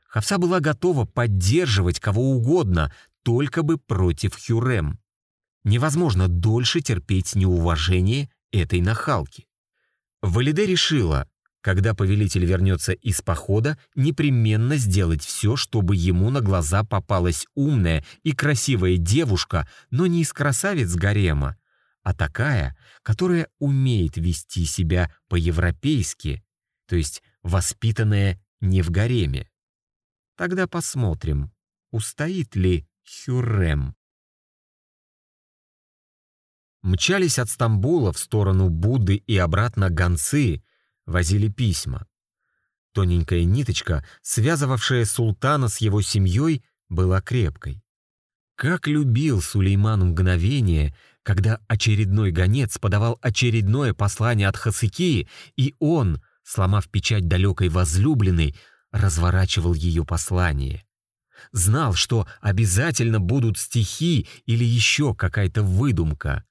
Хавса была готова поддерживать кого угодно, только бы против Хюрем. Невозможно дольше терпеть неуважение этой нахалки. Валиде решила, когда повелитель вернется из похода, непременно сделать все, чтобы ему на глаза попалась умная и красивая девушка, но не из красавиц гарема, а такая, которая умеет вести себя по-европейски, то есть воспитанная не в гареме. Тогда посмотрим, устоит ли Хюррем. Мчались от Стамбула в сторону Будды и обратно гонцы, возили письма. Тоненькая ниточка, связывавшая султана с его семьей, была крепкой. Как любил Сулейман мгновение, когда очередной гонец подавал очередное послание от Хасыки, и он, сломав печать далекой возлюбленной, разворачивал ее послание. Знал, что обязательно будут стихи или еще какая-то выдумка.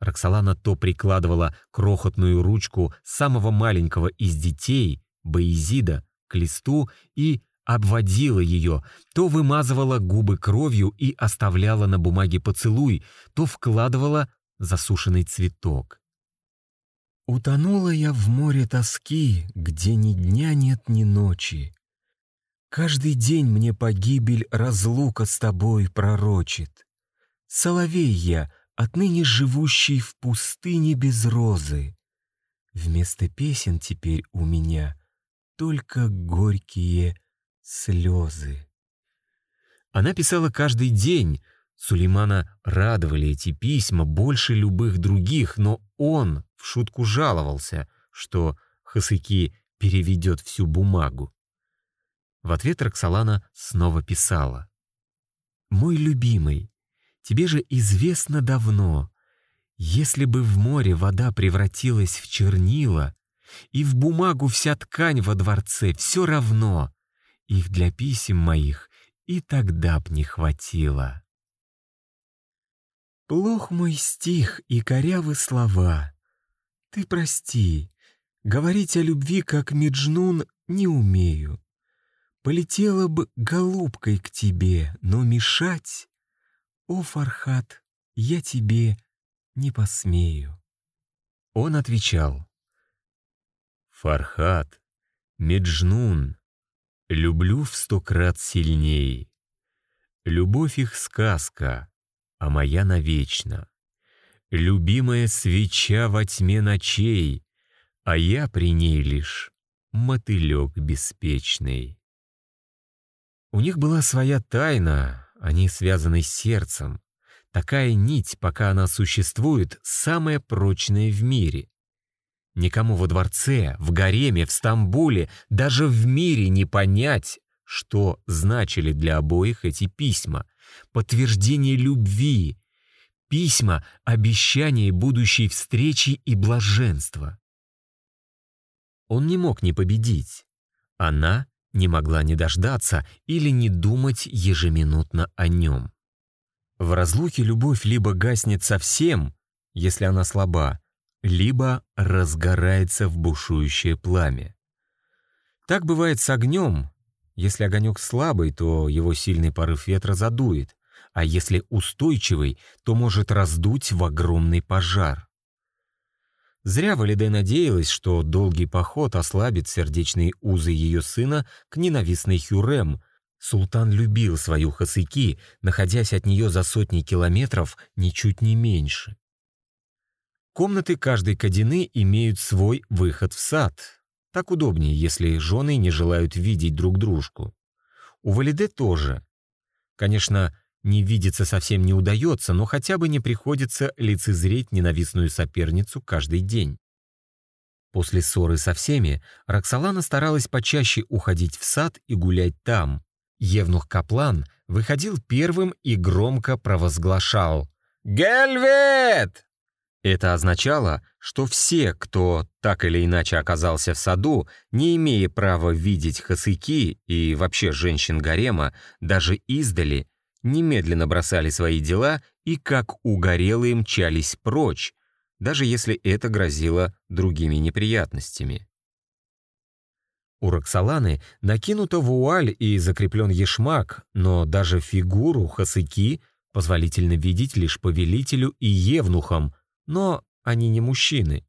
Роксолана то прикладывала крохотную ручку самого маленького из детей, Боязида, к листу и обводила ее, то вымазывала губы кровью и оставляла на бумаге поцелуй, то вкладывала засушенный цветок. Утонула я в море тоски, где ни дня нет, ни ночи. Каждый день мне погибель разлука с тобой пророчит. Соловей я, отныне живущий в пустыне без розы. Вместо песен теперь у меня только горькие слезы. Она писала каждый день. Сулеймана радовали эти письма больше любых других, но он в шутку жаловался, что Хасыки переведет всю бумагу. В ответ Роксолана снова писала. «Мой любимый, Тебе же известно давно, если бы в море вода превратилась в чернила, и в бумагу вся ткань во дворце, все равно, их для писем моих и тогда б не хватило. Плох мой стих и корявы слова. Ты прости, говорить о любви, как Меджнун, не умею. Полетела бы голубкой к тебе, но мешать «О, Фархат, я тебе не посмею». Он отвечал, «Фархат, Меджнун, люблю в сто крат сильней. Любовь их сказка, а моя навечно. Любимая свеча во тьме ночей, а я при ней лишь мотылек беспечный». У них была своя тайна, они связаны с сердцем. Такая нить, пока она существует, самая прочная в мире. Никому во дворце, в гареме, в Стамбуле, даже в мире не понять, что значили для обоих эти письма. Подтверждение любви, письма обещания будущей встречи и блаженства. Он не мог не победить. Она не могла не дождаться или не думать ежеминутно о нем. В разлуке любовь либо гаснет совсем, если она слаба, либо разгорается в бушующее пламя. Так бывает с огнем. Если огонек слабый, то его сильный порыв ветра задует, а если устойчивый, то может раздуть в огромный пожар. Зря Валиде надеялась, что долгий поход ослабит сердечные узы ее сына к ненавистной Хюрем. Султан любил свою Хасыки, находясь от нее за сотни километров ничуть не меньше. Комнаты каждой кадины имеют свой выход в сад. Так удобнее, если жены не желают видеть друг дружку. У Валиде тоже. Конечно, не видеться совсем не удается, но хотя бы не приходится лицезреть ненавистную соперницу каждый день. После ссоры со всеми Роксолана старалась почаще уходить в сад и гулять там. Евнух Каплан выходил первым и громко провозглашал «Гельвет!». Это означало, что все, кто так или иначе оказался в саду, не имея права видеть хасыки и вообще женщин гарема, даже издали, немедленно бросали свои дела и как угорелые мчались прочь, даже если это грозило другими неприятностями. У Роксоланы накинута вуаль и закреплен ешмак, но даже фигуру хасыки позволительно видеть лишь повелителю и евнухам, но они не мужчины.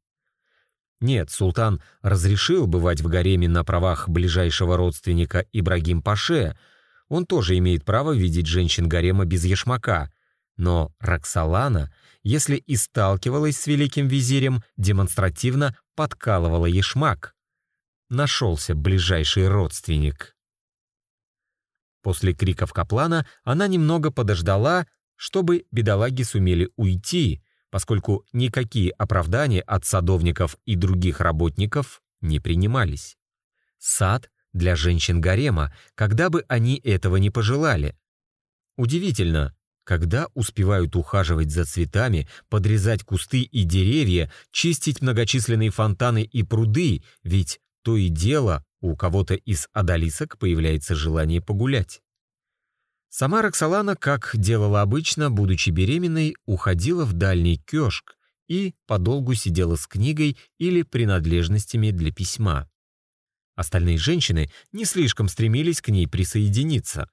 Нет, султан разрешил бывать в гареме на правах ближайшего родственника Ибрагим Паше. Он тоже имеет право видеть женщин гарема без ешмака. Но Роксолана, если и сталкивалась с великим визирем, демонстративно подкалывала ешмак. Нашелся ближайший родственник. После криков Каплана она немного подождала, чтобы бедолаги сумели уйти, поскольку никакие оправдания от садовников и других работников не принимались. Сад для женщин гарема, когда бы они этого не пожелали. Удивительно, когда успевают ухаживать за цветами, подрезать кусты и деревья, чистить многочисленные фонтаны и пруды, ведь то и дело у кого-то из одолисок появляется желание погулять. Сама Роксолана, как делала обычно, будучи беременной, уходила в дальний кёшк и подолгу сидела с книгой или принадлежностями для письма. Остальные женщины не слишком стремились к ней присоединиться.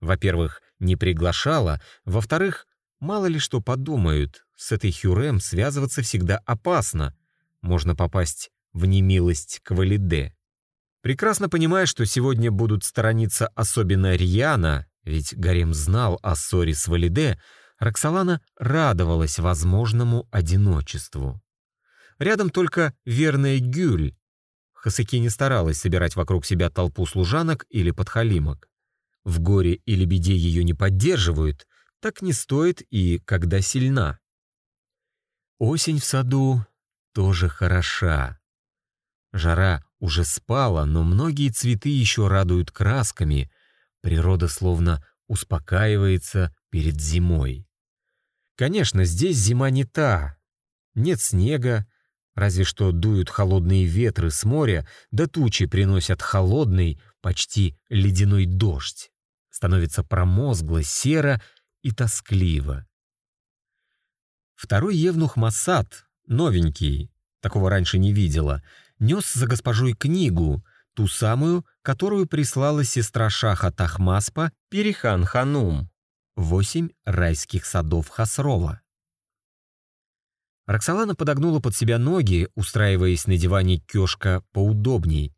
Во-первых, не приглашала, во-вторых, мало ли что подумают, с этой Хюрем связываться всегда опасно, можно попасть в немилость к Валиде. Прекрасно понимая, что сегодня будут сторониться особенно Рьяна, ведь Гарем знал о ссоре с Валиде, Роксолана радовалась возможному одиночеству. Рядом только верная Гюль. Хасыки не старалась собирать вокруг себя толпу служанок или подхалимок. В горе или беде ее не поддерживают, так не стоит и когда сильна. Осень в саду тоже хороша. Жара уже спала, но многие цветы еще радуют красками, Природа словно успокаивается перед зимой. Конечно, здесь зима не та. Нет снега, разве что дуют холодные ветры с моря, да тучи приносят холодный, почти ледяной дождь. Становится промозгло, серо и тоскливо. Второй евнух Масад, новенький, такого раньше не видела, нес за госпожой книгу — ту самую, которую прислала сестра Шаха Тахмаспа Перихан Ханум. Восемь райских садов Хасрова. Роксолана подогнула под себя ноги, устраиваясь на диване кёшка поудобней.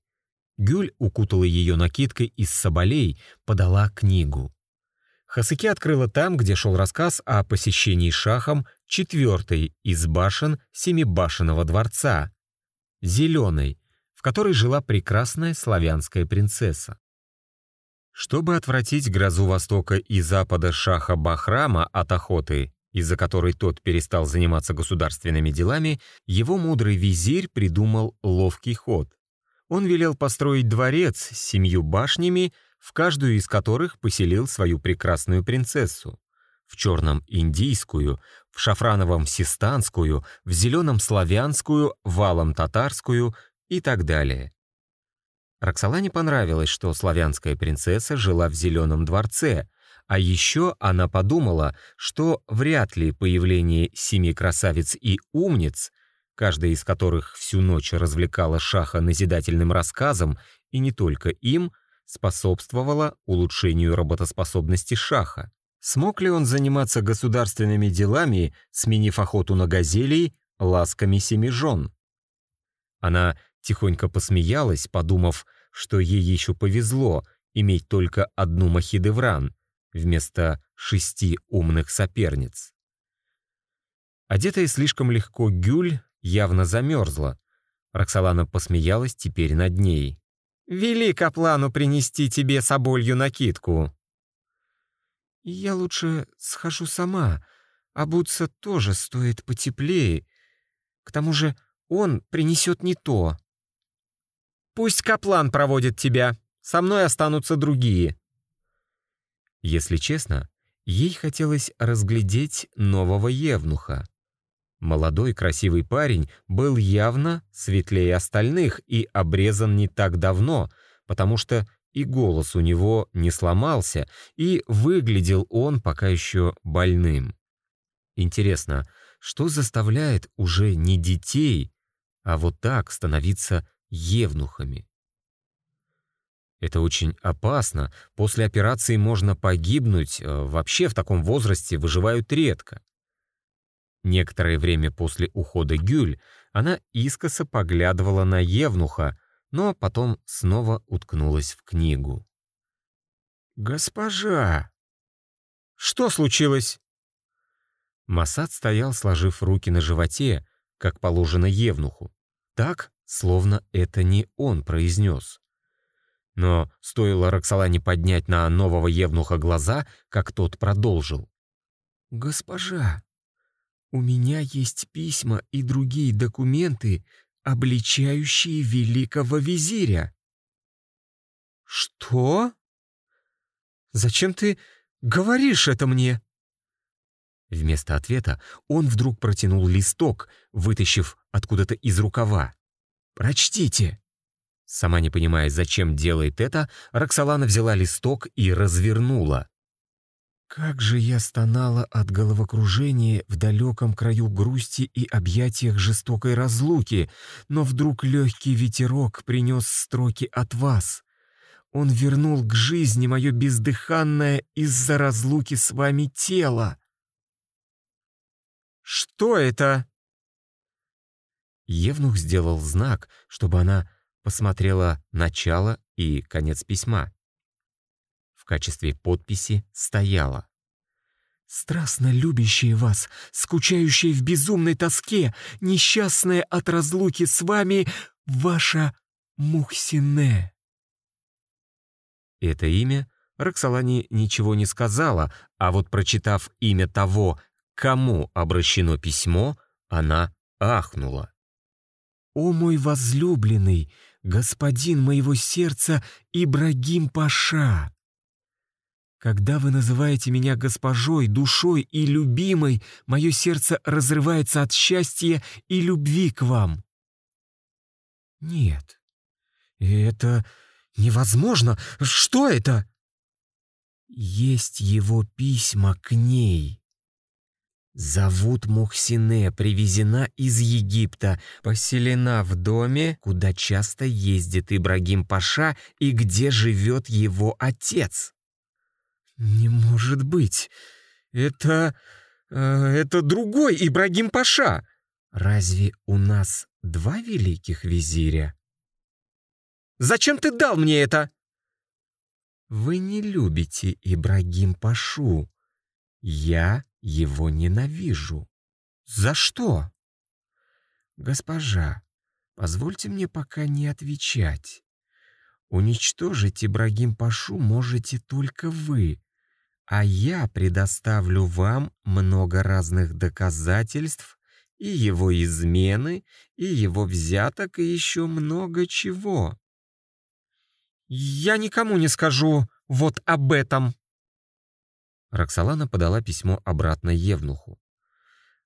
Гюль укутала ее накидкой из соболей, подала книгу. Хасыки открыла там, где шел рассказ о посещении шахом четвертой из башен Семибашенного дворца. Зеленой, в которой жила прекрасная славянская принцесса. Чтобы отвратить грозу Востока и Запада Шаха Бахрама от охоты, из-за которой тот перестал заниматься государственными делами, его мудрый визирь придумал ловкий ход. Он велел построить дворец с семью башнями, в каждую из которых поселил свою прекрасную принцессу. В черном — индийскую, в шафрановом — систанскую, в зеленом — славянскую, валом — татарскую, и так далее. Роксолане понравилось, что славянская принцесса жила в Зеленом дворце, а еще она подумала, что вряд ли появление семи красавиц и умниц, каждая из которых всю ночь развлекала Шаха назидательным рассказом, и не только им, способствовало улучшению работоспособности Шаха. Смог ли он заниматься государственными делами, сменив охоту на газелей ласками семи жен? Она тихонько посмеялась, подумав, что ей еще повезло иметь только одну Махидевран вместо шести умных соперниц. Одетая слишком легко Гюль явно замерзла. Роксолана посмеялась теперь над ней. «Вели Каплану принести тебе соболью накидку». «Я лучше схожу сама. Обуться тоже стоит потеплее. К тому же он принесет не то». Пусть Каплан проводит тебя. Со мной останутся другие». Если честно, ей хотелось разглядеть нового Евнуха. Молодой красивый парень был явно светлее остальных и обрезан не так давно, потому что и голос у него не сломался, и выглядел он пока еще больным. Интересно, что заставляет уже не детей, а вот так становиться евнухами. Это очень опасно. После операции можно погибнуть. Э, вообще в таком возрасте выживают редко. Некоторое время после ухода Гюль она искоса поглядывала на Евнуха, но потом снова уткнулась в книгу. «Госпожа!» «Что случилось?» Масад стоял, сложив руки на животе, как положено Евнуху, так, словно это не он произнес. Но стоило Роксолане поднять на нового Евнуха глаза, как тот продолжил. «Госпожа, у меня есть письма и другие документы, обличающие великого визиря». «Что? Зачем ты говоришь это мне?» Вместо ответа он вдруг протянул листок, вытащив откуда-то из рукава. «Прочтите!» Сама не понимая, зачем делает это, Роксолана взяла листок и развернула. Как же я стонала от головокружения в далеком краю грусти и объятиях жестокой разлуки, но вдруг легкий ветерок принес строки от вас. Он вернул к жизни мое бездыханное из-за разлуки с вами тело. «Что это?» Евнух сделал знак, чтобы она посмотрела начало и конец письма. В качестве подписи стояло «Страстно любящие вас, скучающие в безумной тоске, несчастная от разлуки с вами, ваша Мухсине». Это имя Роксолане ничего не сказала, а вот прочитав имя того, кому обращено письмо, она ахнула. «О мой возлюбленный, господин моего сердца Ибрагим Паша! Когда вы называете меня госпожой, душой и любимой, мое сердце разрывается от счастья и любви к вам». «Нет, это невозможно. Что это?» «Есть его письма к ней». Зовут Мухсине, привезена из Египта, поселена в доме, куда часто ездит Ибрагим Паша и где живет его отец. Не может быть. Это... Э, это другой Ибрагим Паша. Разве у нас два великих визиря? Зачем ты дал мне это? Вы не любите Ибрагим Пашу. Я его ненавижу. За что? Госпожа, позвольте мне пока не отвечать. Уничтожить Ибрагим Пашу можете только вы, а я предоставлю вам много разных доказательств и его измены, и его взяток, и еще много чего. Я никому не скажу вот об этом, Роксолана подала письмо обратно Евнуху.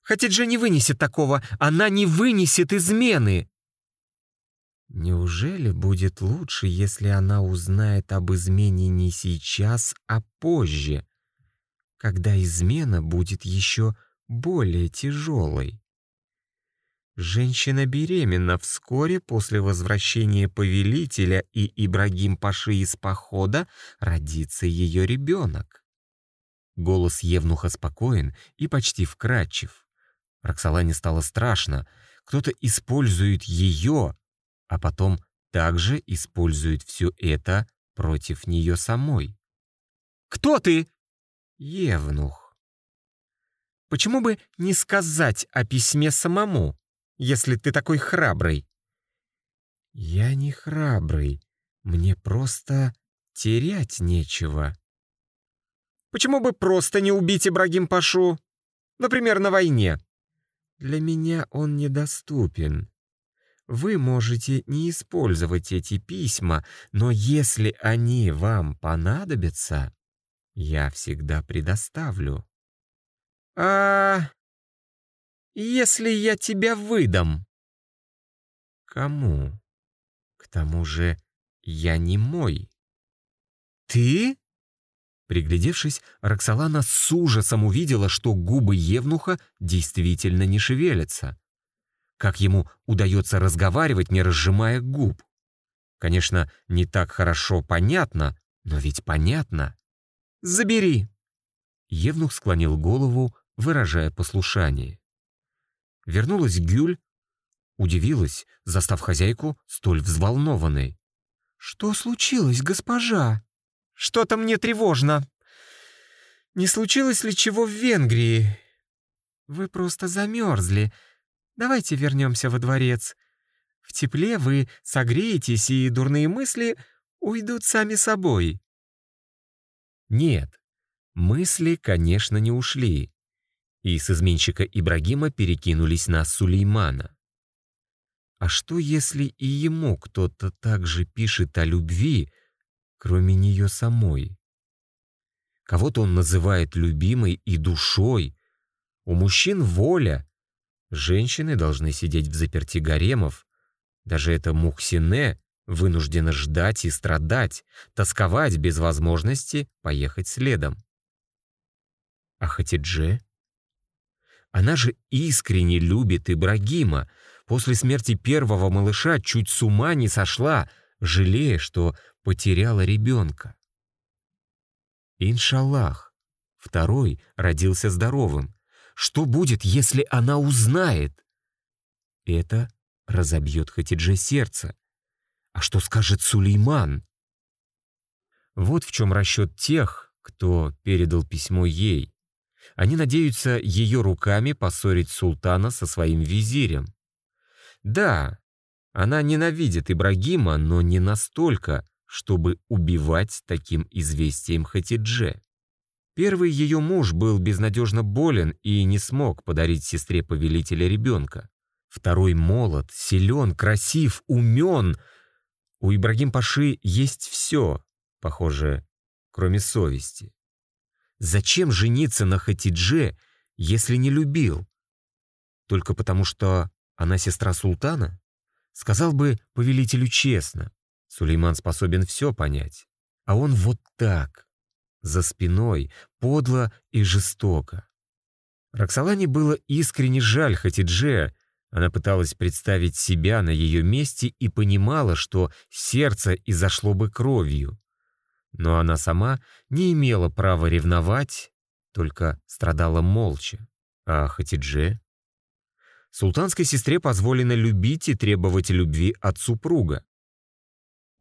«Хотеть же не вынесет такого! Она не вынесет измены!» «Неужели будет лучше, если она узнает об измене не сейчас, а позже, когда измена будет еще более тяжелой?» Женщина беременна вскоре после возвращения повелителя и Ибрагим Паши из похода родится ее ребенок. Голос Евнуха спокоен и почти вкрадчив. Роксолане стало страшно. Кто-то использует ее, а потом также использует все это против нее самой. «Кто ты?» «Евнух». «Почему бы не сказать о письме самому, если ты такой храбрый?» «Я не храбрый. Мне просто терять нечего». Почему бы просто не убить Ибрагим Пашу? Например, на войне. Для меня он недоступен. Вы можете не использовать эти письма, но если они вам понадобятся, я всегда предоставлю. А если я тебя выдам? Кому? К тому же я не мой. Ты? Приглядевшись, Роксолана с ужасом увидела, что губы Евнуха действительно не шевелятся. Как ему удается разговаривать, не разжимая губ? Конечно, не так хорошо понятно, но ведь понятно. «Забери!» Евнух склонил голову, выражая послушание. Вернулась Гюль, удивилась, застав хозяйку столь взволнованной. «Что случилось, госпожа?» «Что-то мне тревожно. Не случилось ли чего в Венгрии?» «Вы просто замерзли. Давайте вернемся во дворец. В тепле вы согреетесь, и дурные мысли уйдут сами собой». Нет, мысли, конечно, не ушли. И с изменщика Ибрагима перекинулись на Сулеймана. А что, если и ему кто-то также пишет о любви, кроме нее самой? Кого-то он называет любимой и душой. У мужчин воля. Женщины должны сидеть в заперти гаремов. Даже эта Мухсине вынуждена ждать и страдать, тосковать без возможности поехать следом. А Хатидже? Она же искренне любит Ибрагима. После смерти первого малыша чуть с ума не сошла, жалея, что потеряла ребенка. Иншаллах, второй родился здоровым. Что будет, если она узнает? Это разобьет Хатидже сердце. А что скажет Сулейман? Вот в чем расчет тех, кто передал письмо ей. Они надеются ее руками поссорить султана со своим визирем. Да, она ненавидит Ибрагима, но не настолько, чтобы убивать таким известием Хатидже. Первый ее муж был безнадежно болен и не смог подарить сестре повелителя ребенка. Второй молод, силен, красив, умен. У Ибрагим Паши есть все, похоже, кроме совести. Зачем жениться на Хатидже, если не любил? Только потому, что она сестра султана? Сказал бы повелителю честно. Сулейман способен все понять. А он вот так, за спиной, подло и жестоко. Роксолане было искренне жаль Хатидже, она пыталась представить себя на ее месте и понимала, что сердце изошло бы кровью. Но она сама не имела права ревновать, только страдала молча. А Хатидже? Султанской сестре позволено любить и требовать любви от супруга.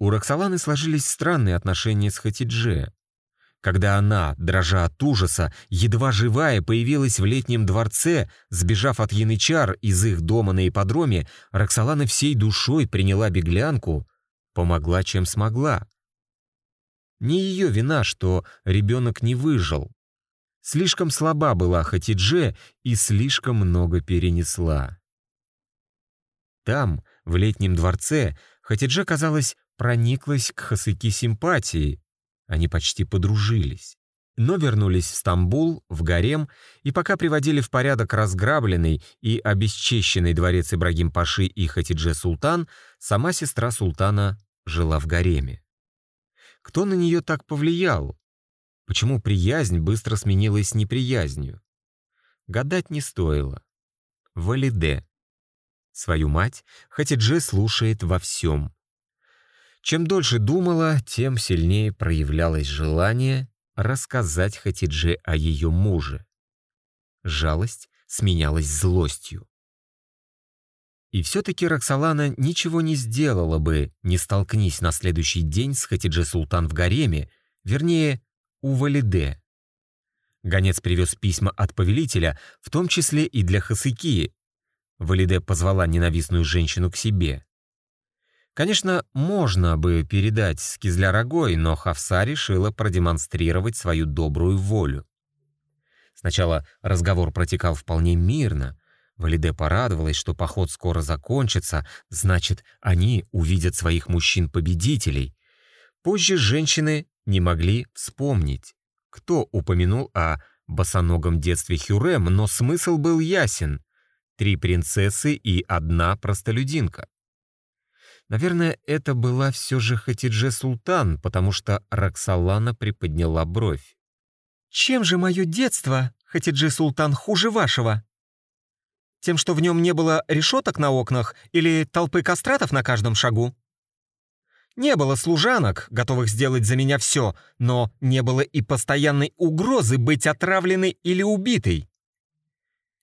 У Роксоланы сложились странные отношения с Хатидже. Когда она, дрожа от ужаса, едва живая, появилась в летнем дворце, сбежав от янычар из их дома на ипподроме, Роксолана всей душой приняла беглянку, помогла чем смогла. Не ее вина, что ребенок не выжил. Слишком слаба была Хатидже и слишком много перенесла. Там, в летнем дворце, Хатидже, казалось, прониклась к Хасыки симпатией, они почти подружились. Но вернулись в Стамбул, в гарем, и пока приводили в порядок разграбленный и обесчещенный дворец Ибрагим Паши и Хатидже Султан, сама сестра султана жила в гареме. Кто на нее так повлиял? Почему приязнь быстро сменилась неприязнью? Гадать не стоило. Валиде. Свою мать Хатидже слушает во всем. Чем дольше думала, тем сильнее проявлялось желание рассказать Хатидже о ее муже. Жалость сменялась злостью. И все-таки Роксолана ничего не сделала бы, не столкнись на следующий день с Хатидже Султан в гареме, вернее, у Валиде. Гонец привез письма от повелителя, в том числе и для Хасыки. Валиде позвала ненавистную женщину к себе. Конечно, можно бы передать с Кизлярогой, но Хавса решила продемонстрировать свою добрую волю. Сначала разговор протекал вполне мирно. Валиде порадовалась, что поход скоро закончится, значит, они увидят своих мужчин-победителей. Позже женщины не могли вспомнить, кто упомянул о босоногом детстве Хюрем, но смысл был ясен. Три принцессы и одна простолюдинка. Наверное, это была все же Хатидже Султан, потому что Роксолана приподняла бровь. «Чем же мое детство, Хатидже Султан, хуже вашего? Тем, что в нем не было решеток на окнах или толпы кастратов на каждом шагу? Не было служанок, готовых сделать за меня все, но не было и постоянной угрозы быть отравленной или убитой.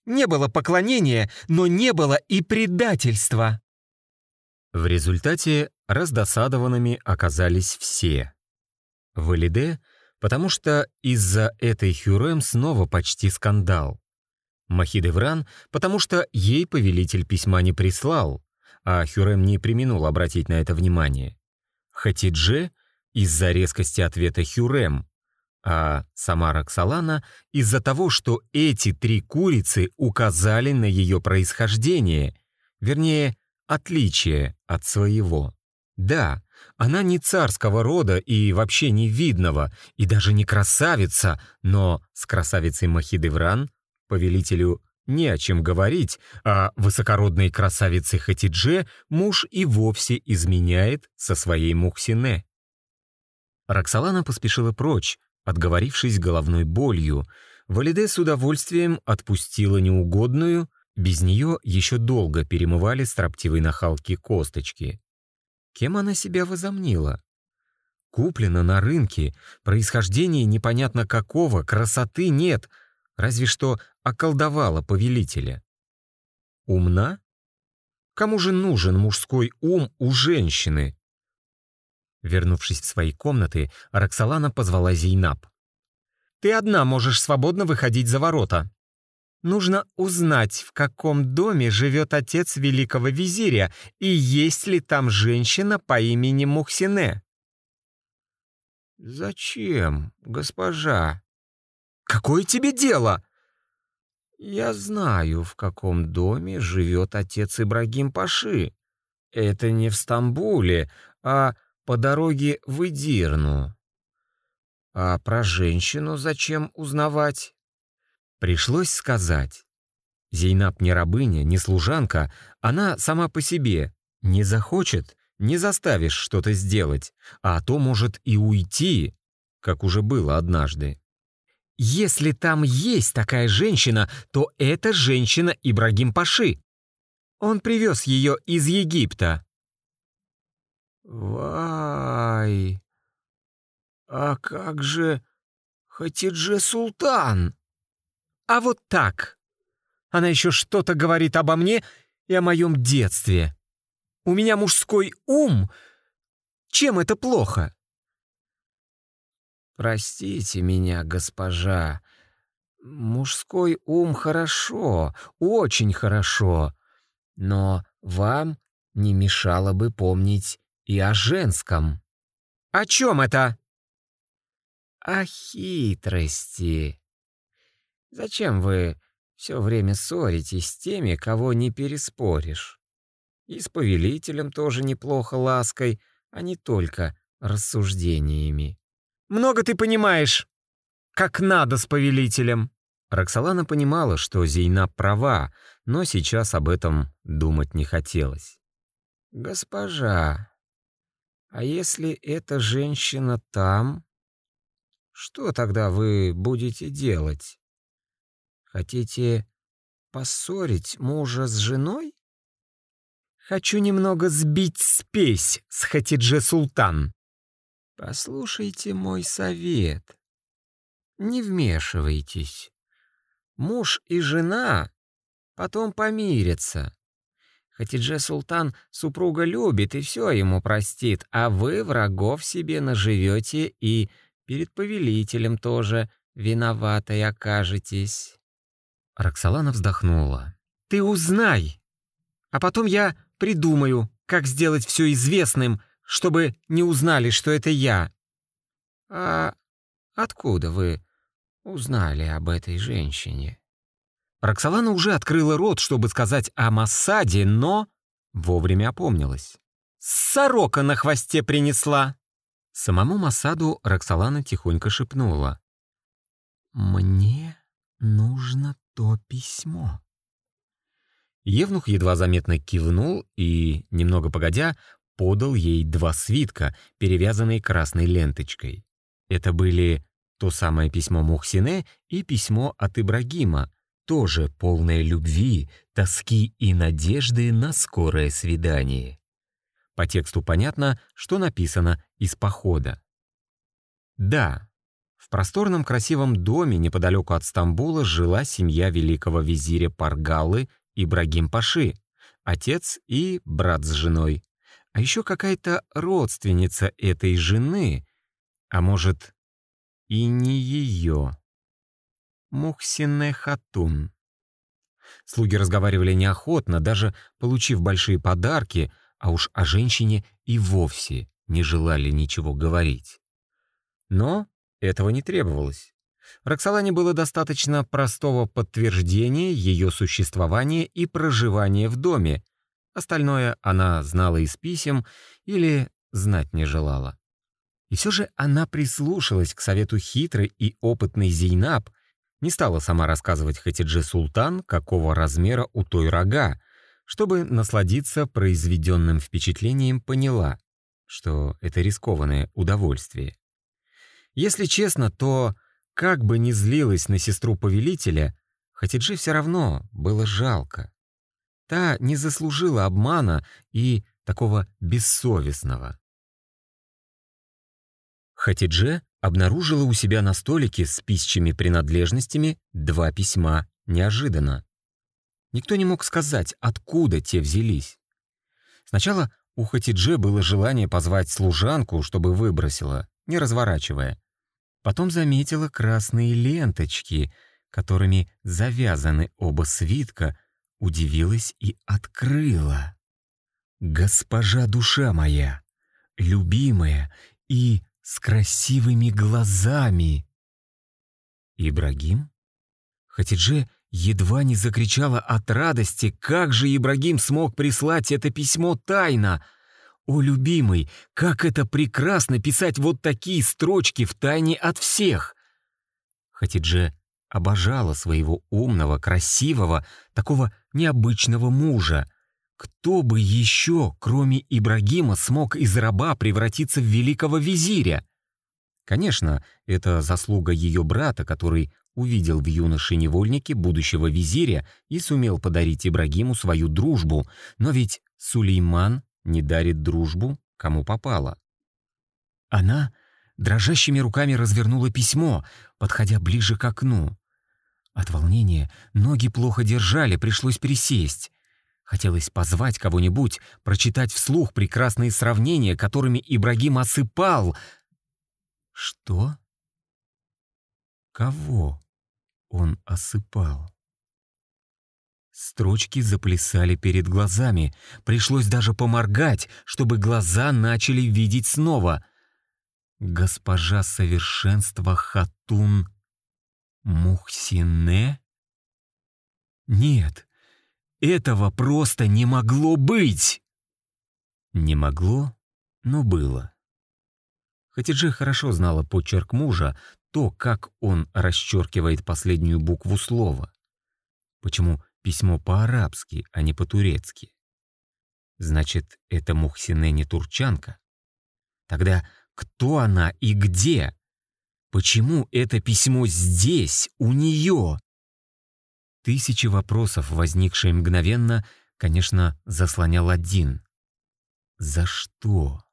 Не было поклонения, но не было и предательства. В результате раздосадованными оказались все. Валиде, потому что из-за этой Хюрем снова почти скандал. Махидевран, потому что ей повелитель письма не прислал, а Хюрем не применул обратить на это внимание. Хатидже из-за резкости ответа Хюрем, а сама Роксолана из-за того, что эти три курицы указали на ее происхождение, вернее, отличие от своего. Да, она не царского рода и вообще не видного, и даже не красавица, но с красавицей Махидевран повелителю не о чем говорить, а высокородной красавице Хатидже муж и вовсе изменяет со своей Мухсине. Роксолана поспешила прочь, отговорившись головной болью. Валиде с удовольствием отпустила неугодную, без нее еще долго перемывали строптивой нахалки косточки. Кем она себя возомнила? Куплена на рынке, происхождение непонятно какого, красоты нет, разве что околдовала повелителя. Умна? Кому же нужен мужской ум у женщины? Вернувшись в свои комнаты, Роксолана позвала Зейнаб. «Ты одна можешь свободно выходить за ворота. Нужно узнать, в каком доме живет отец великого визиря и есть ли там женщина по имени Мухсине». «Зачем, госпожа?» «Какое тебе дело?» «Я знаю, в каком доме живет отец Ибрагим Паши. Это не в Стамбуле, а по дороге в Идирну. А про женщину зачем узнавать?» Пришлось сказать. Зейнаб не рабыня, не служанка, она сама по себе. Не захочет, не заставишь что-то сделать, а то может и уйти, как уже было однажды. Если там есть такая женщина, то это женщина Ибрагим Паши. Он привез ее из Египта. Вай, а как же Хатидже Султан? А вот так. Она еще что-то говорит обо мне и о моем детстве. У меня мужской ум. Чем это плохо? «Простите меня, госпожа. Мужской ум хорошо, очень хорошо, но вам не мешало бы помнить и о женском». «О чем это?» «О хитрости. Зачем вы все время ссоритесь с теми, кого не переспоришь? И с повелителем тоже неплохо лаской, а не только рассуждениями». Много ты понимаешь. Как надо с повелителем». Роксолана понимала, что Зейна права, но сейчас об этом думать не хотелось. «Госпожа, а если эта женщина там, что тогда вы будете делать? Хотите поссорить мужа с женой?» «Хочу немного сбить спесь с Хатидже Султан», Послушайте мой совет. Не вмешивайтесь. Муж и жена потом помирятся. Хатидже Султан супруга любит и все ему простит, а вы врагов себе наживете и перед повелителем тоже виноватой окажетесь. Роксолана вздохнула. «Ты узнай, а потом я придумаю, как сделать все известным, чтобы не узнали, что это я». «А откуда вы узнали об этой женщине?» Роксолана уже открыла рот, чтобы сказать о Массаде, но вовремя опомнилась. «Сорока на хвосте принесла!» Самому Массаду Роксолана тихонько шепнула. «Мне нужно то письмо». Евнух едва заметно кивнул и, немного погодя, подал ей два свитка, перевязанные красной ленточкой. Это были то самое письмо Мухсине и письмо от Ибрагима, тоже полное любви, тоски и надежды на скорое свидание. По тексту понятно, что написано из похода. Да, В просторном красивом доме неподалеку от Стамбула жила семья великого визиря Паргалы Ибрагим Паши, отец и брат с женой. А еще какая-то родственница этой жены, а может, и не ее. Мухсине Хатун. Слуги разговаривали неохотно, даже получив большие подарки, а уж о женщине и вовсе не желали ничего говорить. Но этого не требовалось. Роксолане было достаточно простого подтверждения ее существования и проживания в доме. Остальное она знала из писем или знать не желала. И все же она прислушалась к совету хитрой и опытной Зейнаб, не стала сама рассказывать Хатидже Султан, какого размера у той рога, чтобы насладиться произведенным впечатлением, поняла, что это рискованное удовольствие. Если честно, то, как бы ни злилась на сестру повелителя, Хатидже все равно было жалко. Та не заслужила обмана и такого бессовестного. Хатидже обнаружила у себя на столике с писчими принадлежностями два письма неожиданно. Никто не мог сказать, откуда те взялись. Сначала у Хатидже было желание позвать служанку, чтобы выбросила, не разворачивая. Потом заметила красные ленточки, которыми завязаны оба свитка, удивилась и открыла. «Госпожа душа моя, любимая и с красивыми глазами!» «Ибрагим?» Хатидже едва не закричала от радости, как же Ибрагим смог прислать это письмо тайно. «О, любимый, как это прекрасно писать вот такие строчки в тайне от всех!» Хатидже обожала своего умного, красивого, такого необычного мужа. Кто бы еще, кроме Ибрагима, смог из раба превратиться в великого визиря? Конечно, это заслуга ее брата, который увидел в юноше-невольнике будущего визиря и сумел подарить Ибрагиму свою дружбу, но ведь Сулейман не дарит дружбу, кому попало. Она дрожащими руками развернула письмо, подходя ближе к окну. От волнения ноги плохо держали, пришлось присесть. Хотелось позвать кого-нибудь, прочитать вслух прекрасные сравнения, которыми Ибрагим осыпал. Что? Кого? он осыпал. Строчки заплясали перед глазами. Пришлось даже поморгать, чтобы глаза начали видеть снова. Госпожа совершенства Хатун Мухсине? Нет, этого просто не могло быть. Не могло, но было. Хатидже хорошо знала почерк мужа, то, как он расчеркивает последнюю букву слова. Почему письмо по-арабски, а не по-турецки? Значит, это Мухсине не турчанка? Тогда кто она и где? Почему это письмо здесь, у нее? Тысячи вопросов, возникшие мгновенно, конечно, заслонял один. За что?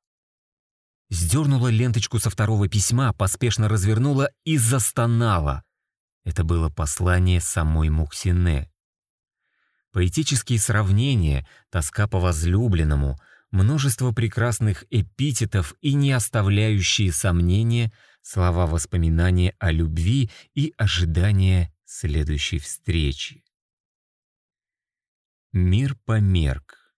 Сдернула ленточку со второго письма, поспешно развернула и застонала. Это было послание самой Мухсине. Поэтические сравнения, тоска по возлюбленному, множество прекрасных эпитетов и не оставляющие сомнения слова воспоминания о любви и ожидания следующей встречи. Мир померк.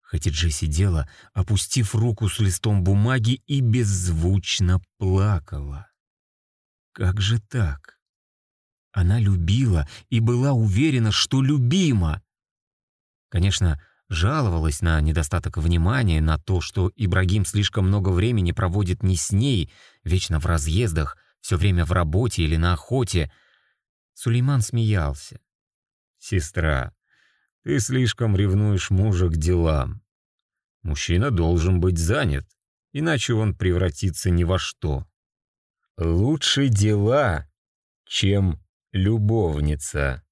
Хатиджи сидела, опустив руку с листом бумаги и беззвучно плакала. Как же так? Она любила и была уверена, что любима. Конечно, жаловалась на недостаток внимания, на то, что Ибрагим слишком много времени проводит не с ней, вечно в разъездах, все время в работе или на охоте. Сулейман смеялся. «Сестра, ты слишком ревнуешь мужа к делам. Мужчина должен быть занят, иначе он превратится ни во что. Лучше дела, чем любовница.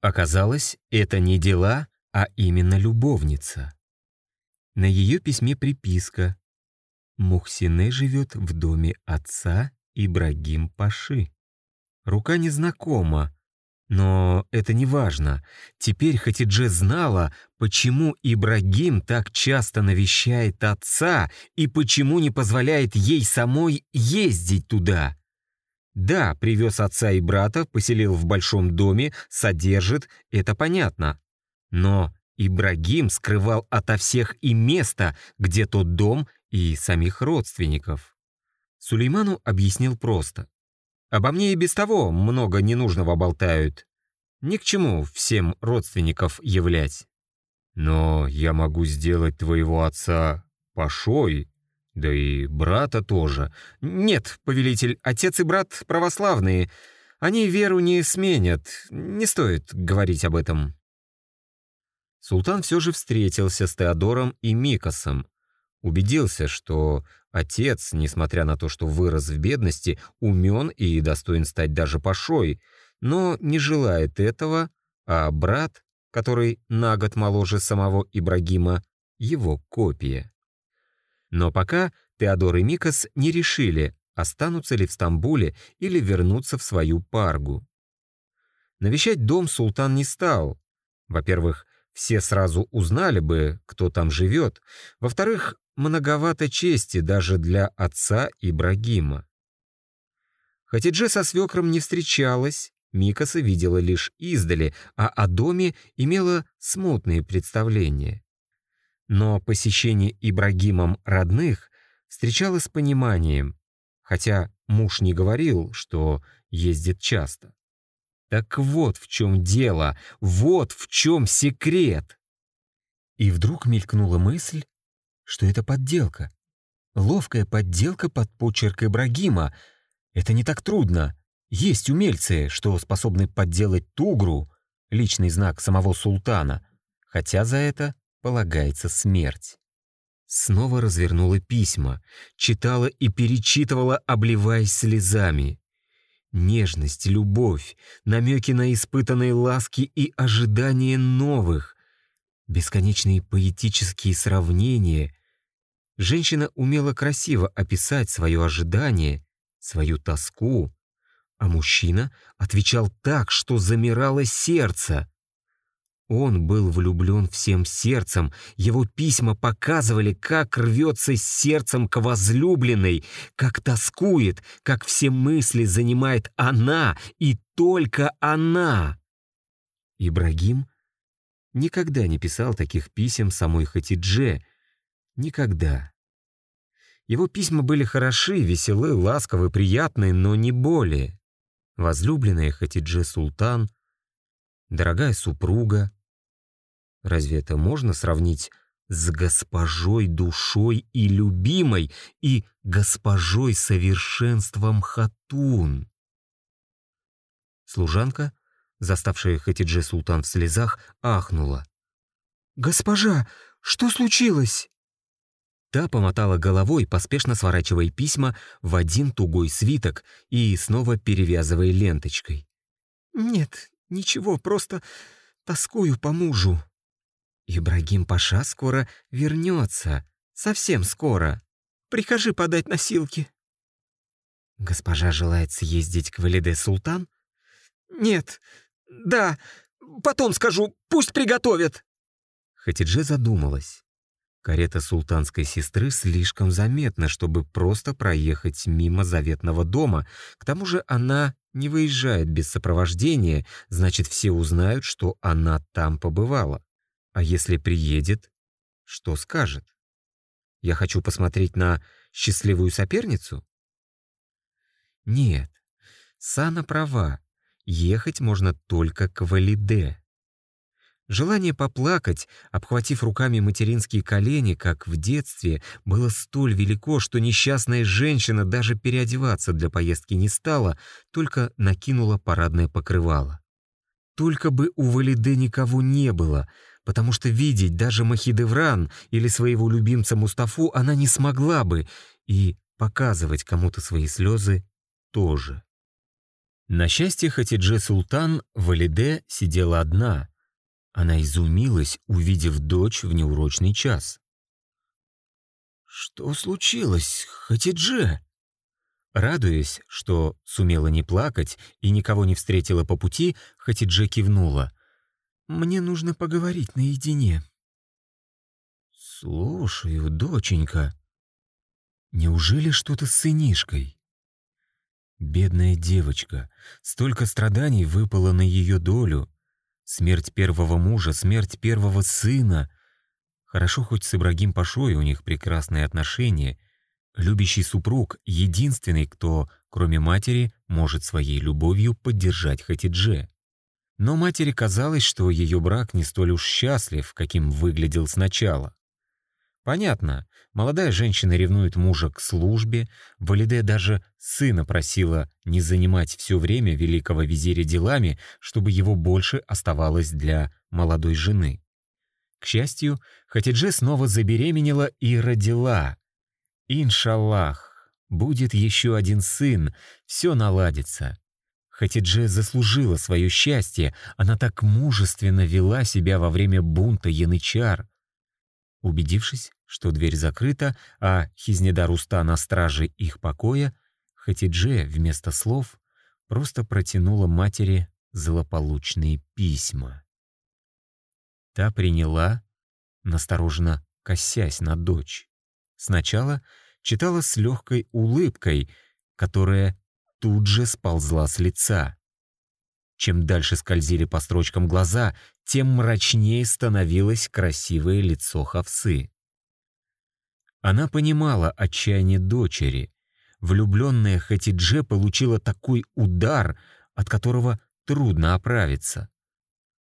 Оказалось, это не дела, а именно любовница. На ее письме приписка. Мухсине живет в доме отца Ибрагим Паши. Рука незнакома, но это не важно. Теперь Хатидже знала, почему Ибрагим так часто навещает отца и почему не позволяет ей самой ездить туда. Да, привез отца и брата, поселил в большом доме, содержит, это понятно. Но Ибрагим скрывал ото всех и место, где тот дом, и самих родственников. Сулейману объяснил просто. Обо мне и без того много ненужного болтают. Ни к чему всем родственников являть. Но я могу сделать твоего отца пашой, да и брата тоже. Нет, повелитель, отец и брат православные. Они веру не сменят. Не стоит говорить об этом. Султан все же встретился с Теодором и Микосом. Убедился, что Отец, несмотря на то, что вырос в бедности, умен и достоин стать даже пашой, но не желает этого, а брат, который на год моложе самого Ибрагима, его копия. Но пока Теодор и Микас не решили, останутся ли в Стамбуле или вернутся в свою паргу. Навещать дом султан не стал. Во-первых, все сразу узнали бы, кто там живет. Во-вторых, многовато чести даже для отца Ибрагима. Хатидже со свекром не встречалась, Микаса видела лишь издали, а о доме имела смутные представления. Но посещение Ибрагимом родных встречала с пониманием, хотя муж не говорил, что ездит часто. Так вот в чем дело, вот в чем секрет. И вдруг мелькнула мысль, что это подделка. Ловкая подделка под почерк Ибрагима. Это не так трудно. Есть умельцы, что способны подделать тугру, личный знак самого султана, хотя за это полагается смерть. Снова развернула письма, читала и перечитывала, обливаясь слезами. Нежность, любовь, намеки на испытанные ласки и ожидание новых, бесконечные поэтические сравнения, Женщина умела красиво описать свое ожидание, свою тоску, а мужчина отвечал так, что замирало сердце. Он был влюблен всем сердцем, его письма показывали, как рвется сердцем к возлюбленной, как тоскует, как все мысли занимает она и только она. Ибрагим никогда не писал таких писем самой Хатидже, Никогда. Его письма были хороши, веселы, ласковы, приятны, но не более. Возлюбленная Хатидже Султан, дорогая супруга. Разве это можно сравнить с госпожой душой и любимой и госпожой совершенством Хатун? Служанка, заставшая Хатидже Султан в слезах, ахнула. «Госпожа, что случилось?» Та помотала головой, поспешно сворачивая письма в один тугой свиток и снова перевязывая ленточкой. «Нет, ничего, просто тоскую по мужу». «Ибрагим Паша скоро вернется, совсем скоро. Прикажи подать носилки». «Госпожа желает съездить к Валиде Султан?» «Нет, да, потом скажу, пусть приготовят». Хатидже задумалась. Карета султанской сестры слишком заметна, чтобы просто проехать мимо заветного дома. К тому же она не выезжает без сопровождения, значит, все узнают, что она там побывала. А если приедет, что скажет? Я хочу посмотреть на счастливую соперницу? Нет, Сана права. Ехать можно только к Валиде. Желание поплакать, обхватив руками материнские колени, как в детстве, было столь велико, что несчастная женщина даже переодеваться для поездки не стала, только накинула парадное покрывало. Только бы у Валиде никого не было, потому что видеть даже Махидевран или своего любимца Мустафу она не смогла бы, и показывать кому-то свои слезы тоже. На счастье Хатидже Султан Валиде сидела одна — она изумилась, увидев дочь в неурочный час. «Что случилось, Хатидже?» Радуясь, что сумела не плакать и никого не встретила по пути, Хатидже кивнула. «Мне нужно поговорить наедине». «Слушаю, доченька. Неужели что-то с сынишкой?» Бедная девочка. Столько страданий выпало на ее долю. Смерть первого мужа, смерть первого сына. Хорошо, хоть с Ибрагим Пашой у них прекрасные отношения. Любящий супруг — единственный, кто, кроме матери, может своей любовью поддержать Хатидже. Но матери казалось, что ее брак не столь уж счастлив, каким выглядел сначала. Понятно, молодая женщина ревнует мужа к службе, Валиде даже сына просила не занимать все время великого визиря делами, чтобы его больше оставалось для молодой жены. К счастью, Хатидже снова забеременела и родила. Иншаллах, будет еще один сын, все наладится. Хатидже заслужила свое счастье, она так мужественно вела себя во время бунта янычар. Убедившись, что дверь закрыта, а Хизнедар уста на страже их покоя, Хатидже вместо слов просто протянула матери злополучные письма. Та приняла, настороженно косясь на дочь. Сначала читала с легкой улыбкой, которая тут же сползла с лица. Чем дальше скользили по строчкам глаза, тем мрачнее становилось красивое лицо Хавсы. Она понимала отчаяние дочери. Влюбленная Хатидже получила такой удар, от которого трудно оправиться.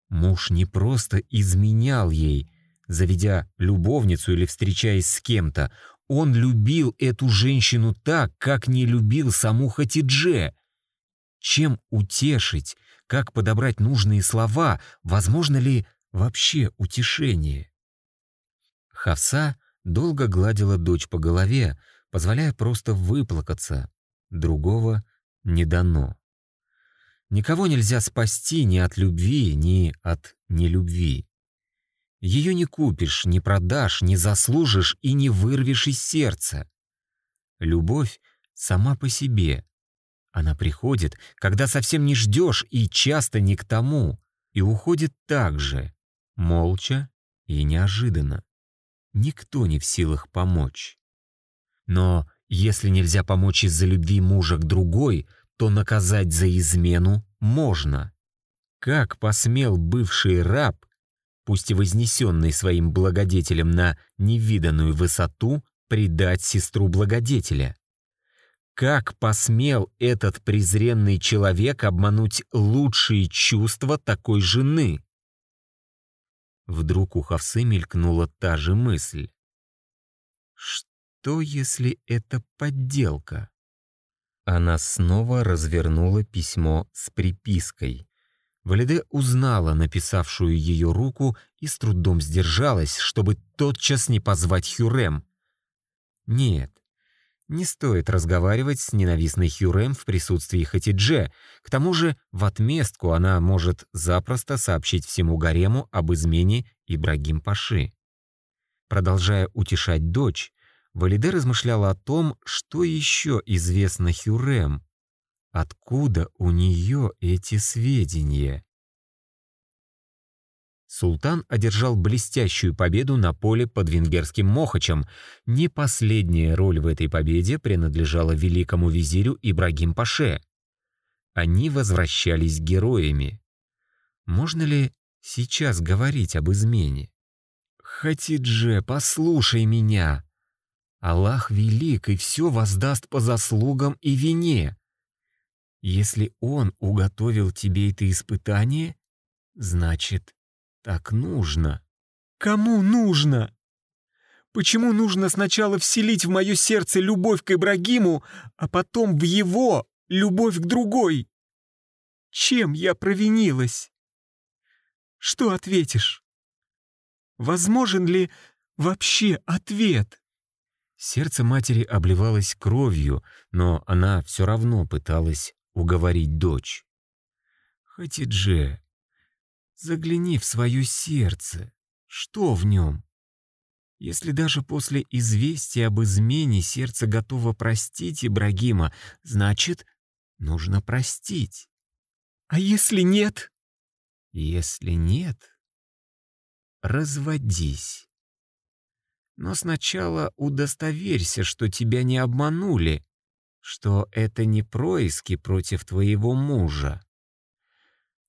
Муж не просто изменял ей, заведя любовницу или встречаясь с кем-то, он любил эту женщину так, как не любил саму Хатидже. Чем утешить, как подобрать нужные слова, возможно ли вообще утешение? Хавса долго гладила дочь по голове, позволяя просто выплакаться. Другого не дано. Никого нельзя спасти ни от любви, ни от нелюбви. Ее не купишь, не продашь, не заслужишь и не вырвешь из сердца. Любовь сама по себе. Она приходит, когда совсем не ждешь и часто не к тому, и уходит так же, молча и неожиданно никто не в силах помочь. Но если нельзя помочь из-за любви мужа к другой, то наказать за измену можно. Как посмел бывший раб, пусть и вознесенный своим благодетелем на невиданную высоту, предать сестру благодетеля? Как посмел этот презренный человек обмануть лучшие чувства такой жены? Вдруг у Хавсы мелькнула та же мысль. Что, если это подделка? Она снова развернула письмо с припиской. Валиде узнала написавшую ее руку и с трудом сдержалась, чтобы тотчас не позвать Хюрем. Нет, не стоит разговаривать с ненавистной Хюрем в присутствии Хатидже. К тому же в отместку она может запросто сообщить всему гарему об измене Ибрагим Паши. Продолжая утешать дочь, Валиде размышляла о том, что еще известно Хюрем. Откуда у нее эти сведения? Султан одержал блестящую победу на поле под венгерским Мохачем. Не последняя роль в этой победе принадлежала великому визирю Ибрагим Паше. Они возвращались героями. Можно ли сейчас говорить об измене? «Хатидже, послушай меня!» Аллах велик и все воздаст по заслугам и вине. Если Он уготовил тебе это испытание, значит, так нужно. Кому нужно? Почему нужно сначала вселить в мое сердце любовь к Ибрагиму, а потом в его любовь к другой? Чем я провинилась? Что ответишь? Возможен ли вообще ответ? Сердце матери обливалось кровью, но она все равно пыталась уговорить дочь. «Хатидже, Загляни в свое сердце. Что в нем? Если даже после известия об измене сердце готово простить Ибрагима, значит, нужно простить. А если нет? Если нет, разводись. Но сначала удостоверься, что тебя не обманули, что это не происки против твоего мужа.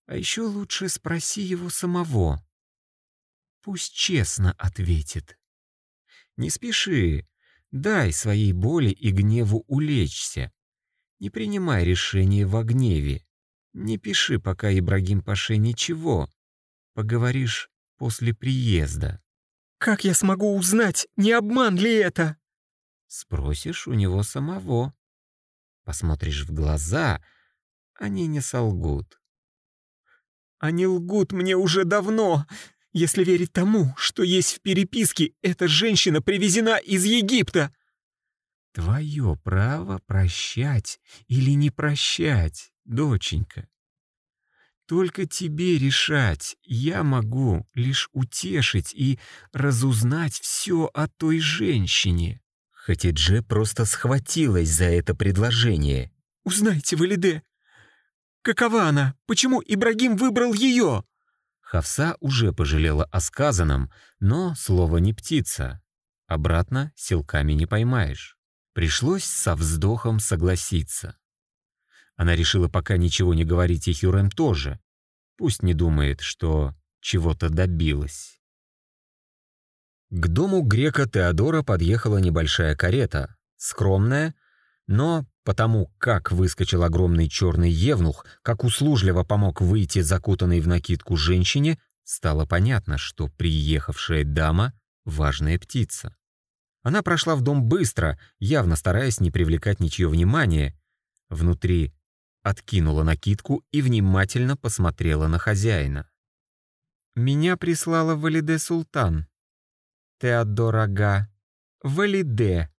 А еще лучше спроси его самого. Пусть честно ответит. Не спеши, дай своей боли и гневу улечься. Не принимай решение в гневе. Не пиши пока Ибрагим Паше ничего. Поговоришь после приезда. Как я смогу узнать, не обман ли это? Спросишь у него самого. Посмотришь в глаза, они не солгут. Они лгут мне уже давно. Если верить тому, что есть в переписке, эта женщина привезена из Египта. Твое право прощать или не прощать, доченька. Только тебе решать, я могу лишь утешить и разузнать все о той женщине. Хатидже просто схватилась за это предложение. «Узнайте, Валиде, какова она? Почему Ибрагим выбрал ее?» Хавса уже пожалела о сказанном, но слово не птица. Обратно силками не поймаешь. Пришлось со вздохом согласиться. Она решила пока ничего не говорить и Хюрем тоже. Пусть не думает, что чего-то добилась. К дому грека Теодора подъехала небольшая карета, скромная, но потому как выскочил огромный черный евнух, как услужливо помог выйти закутанной в накидку женщине, стало понятно, что приехавшая дама — важная птица. Она прошла в дом быстро, явно стараясь не привлекать ничье внимания. Внутри откинула накидку и внимательно посмотрела на хозяина. «Меня прислала Валиде Султан. Теодор Ага. Валиде.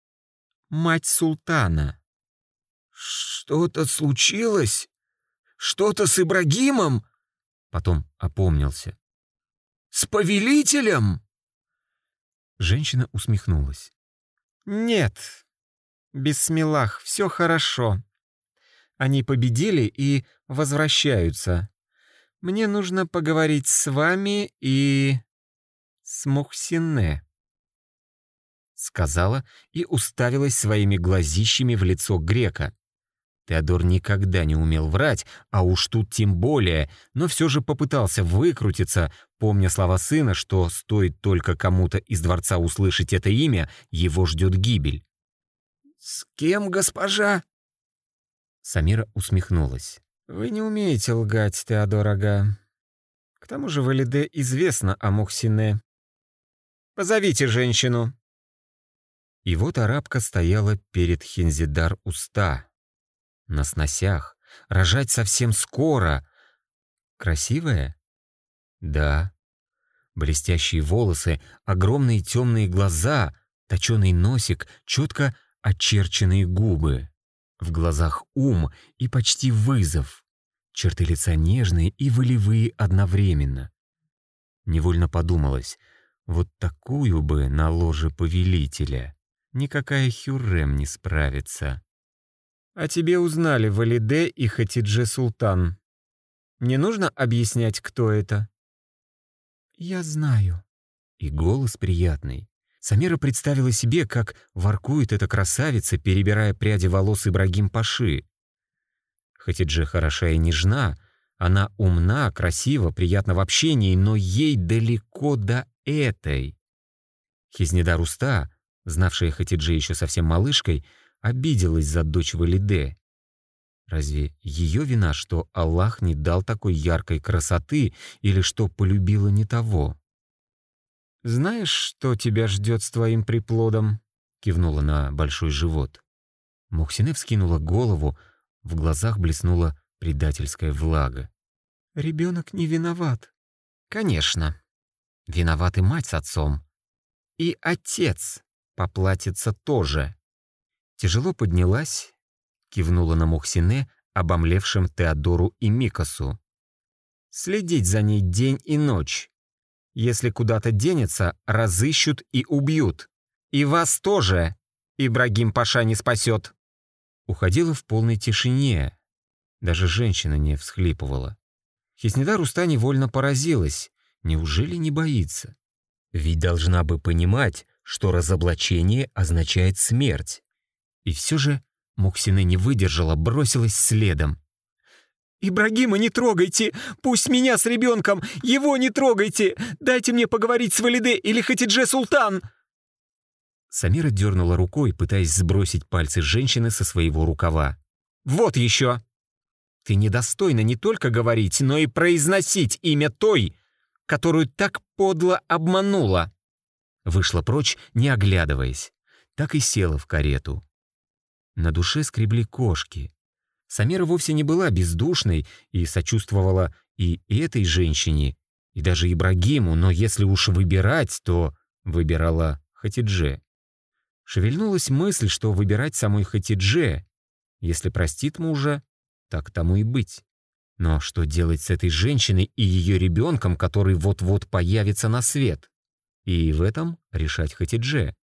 Мать султана». «Что-то случилось? Что-то с Ибрагимом?» Потом опомнился. «С повелителем?» Женщина усмехнулась. «Нет, Бисмиллах, все хорошо. Они победили и возвращаются. Мне нужно поговорить с вами и... с Мухсине». Сказала и уставилась своими глазищами в лицо грека. Теодор никогда не умел врать, а уж тут тем более, но все же попытался выкрутиться, помня слова сына, что стоит только кому-то из дворца услышать это имя, его ждет гибель. «С кем, госпожа?» Самира усмехнулась. «Вы не умеете лгать, Теодор Ага. К тому же Валиде известно о Мухсине. Позовите женщину». И вот арабка стояла перед Хинзидар уста, на сносях, рожать совсем скоро. Красивая? Да. Блестящие волосы, огромные темные глаза, точеный носик, четко очерченные губы. В глазах ум и почти вызов. Черты лица нежные и волевые одновременно. Невольно подумалось, вот такую бы на ложе повелителя никакая Хюррем не справится. О тебе узнали Валиде и Хатидже Султан. Не нужно объяснять, кто это?» «Я знаю». И голос приятный. Самира представила себе, как воркует эта красавица, перебирая пряди волос Ибрагим Паши. Хатидже хороша и нежна, она умна, красива, приятна в общении, но ей далеко до этой. Хизнедар Уста, знавшая Хатидже еще совсем малышкой, обиделась за дочь Валиде. Разве ее вина, что Аллах не дал такой яркой красоты или что полюбила не того? «Знаешь, что тебя ждет с твоим приплодом?» кивнула на большой живот. Мухсине вскинула голову, в глазах блеснула предательская влага. «Ребенок не виноват». «Конечно. Виноваты мать с отцом. И отец поплатится тоже. Тяжело поднялась, кивнула на Мухсине, обомлевшим Теодору и Микосу. «Следить за ней день и ночь. Если куда-то денется, разыщут и убьют. И вас тоже Ибрагим Паша не спасет. Уходила в полной тишине. Даже женщина не всхлипывала. Хиснеда Руста невольно поразилась. Неужели не боится? Ведь должна бы понимать, что разоблачение означает смерть. И все же Муксина не выдержала, бросилась следом. «Ибрагима не трогайте! Пусть меня с ребенком! Его не трогайте! Дайте мне поговорить с Валиде или Хатидже Султан!» Самира дернула рукой, пытаясь сбросить пальцы женщины со своего рукава. «Вот еще! Ты недостойна не только говорить, но и произносить имя той, которую так подло обманула!» Вышла прочь, не оглядываясь. Так и села в карету. На душе скребли кошки. Самира вовсе не была бездушной и сочувствовала и этой женщине, и даже Ибрагиму, но если уж выбирать, то выбирала Хатидже. Шевельнулась мысль, что выбирать самой Хатидже. Если простит мужа, так тому и быть. Но что делать с этой женщиной и ее ребенком, который вот-вот появится на свет? И в этом решать Хатидже.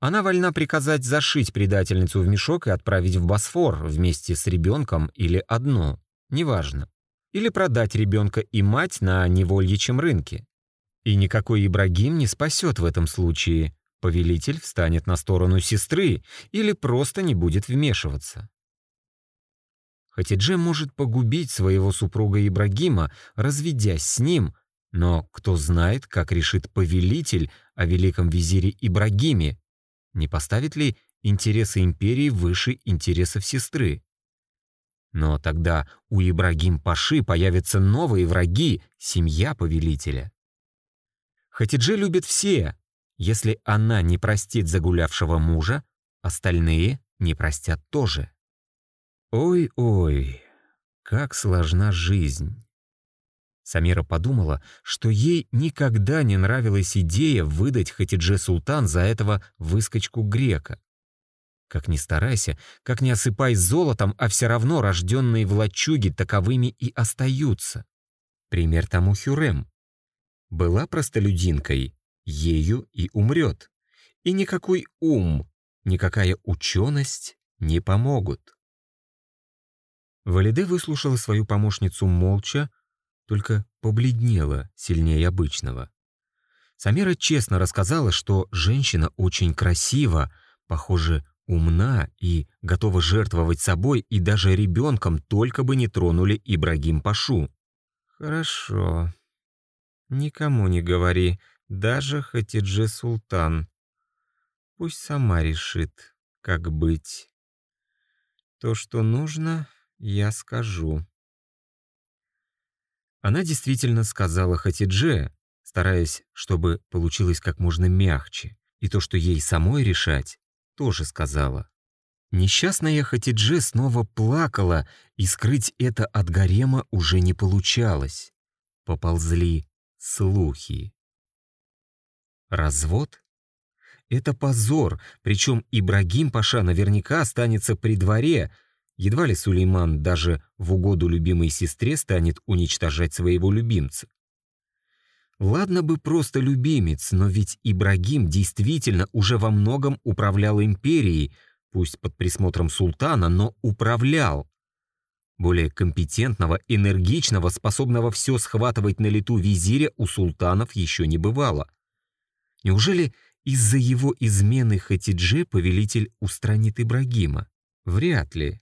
Она вольна приказать зашить предательницу в мешок и отправить в Босфор вместе с ребенком или одно, неважно. Или продать ребенка и мать на невольичьем рынке. И никакой Ибрагим не спасет в этом случае. Повелитель встанет на сторону сестры или просто не будет вмешиваться. Хатидже может погубить своего супруга Ибрагима, разведясь с ним, но кто знает, как решит повелитель о великом визире Ибрагиме, не поставит ли интересы империи выше интересов сестры? Но тогда у Ибрагим Паши появятся новые враги, семья повелителя. Хатидже любит все. Если она не простит загулявшего мужа, остальные не простят тоже. Ой-ой, как сложна жизнь. Самира подумала, что ей никогда не нравилась идея выдать Хатидже Султан за этого выскочку грека. Как ни старайся, как ни осыпай золотом, а все равно рожденные в лачуге таковыми и остаются. Пример тому Хюрем. Была простолюдинкой, ею и умрет. И никакой ум, никакая ученость не помогут. Валиде выслушала свою помощницу молча, только побледнела сильнее обычного. Самира честно рассказала, что женщина очень красива, похоже, умна и готова жертвовать собой и даже ребенком, только бы не тронули Ибрагим Пашу. «Хорошо. Никому не говори, даже Хатидже Султан. Пусть сама решит, как быть. То, что нужно, я скажу». Она действительно сказала Хатидже, стараясь, чтобы получилось как можно мягче, и то, что ей самой решать, тоже сказала. Несчастная Хатидже снова плакала, и скрыть это от гарема уже не получалось. Поползли слухи. Развод? Это позор, причем Ибрагим Паша наверняка останется при дворе, Едва ли Сулейман даже в угоду любимой сестре станет уничтожать своего любимца. Ладно бы просто любимец, но ведь Ибрагим действительно уже во многом управлял империей, пусть под присмотром султана, но управлял. Более компетентного, энергичного, способного все схватывать на лету визиря у султанов еще не бывало. Неужели из-за его измены Хатидже повелитель устранит Ибрагима? Вряд ли.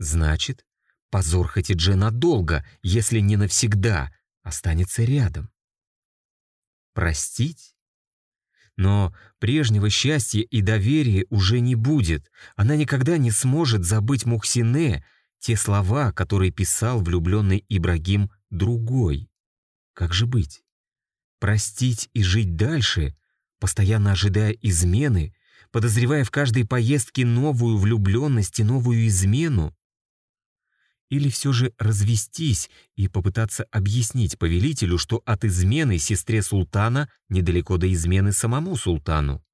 Значит, позор Хатидже надолго, если не навсегда, останется рядом. Простить? Но прежнего счастья и доверия уже не будет. Она никогда не сможет забыть Мухсине, те слова, которые писал влюбленный Ибрагим другой. Как же быть? Простить и жить дальше, постоянно ожидая измены, подозревая в каждой поездке новую влюбленность и новую измену? Или все же развестись и попытаться объяснить повелителю, что от измены сестре султана недалеко до измены самому султану?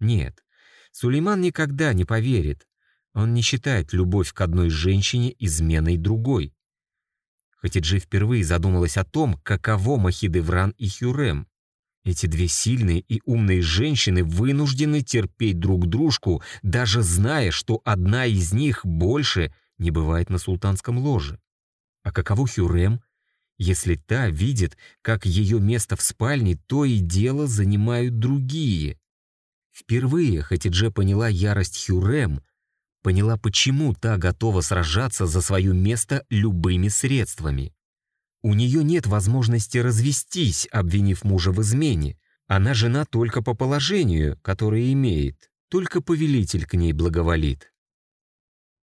Нет, Сулейман никогда не поверит. Он не считает любовь к одной женщине изменой другой. Хатиджи впервые задумалась о том, каково Махидевран и Хюрем. Эти две сильные и умные женщины вынуждены терпеть друг дружку, даже зная, что одна из них больше не бывает на султанском ложе. А каково Хюрем, если та видит, как ее место в спальне то и дело занимают другие? Впервые Хатидже поняла ярость Хюрем, поняла, почему та готова сражаться за свое место любыми средствами. У нее нет возможности развестись, обвинив мужа в измене. Она жена только по положению, которое имеет. Только повелитель к ней благоволит.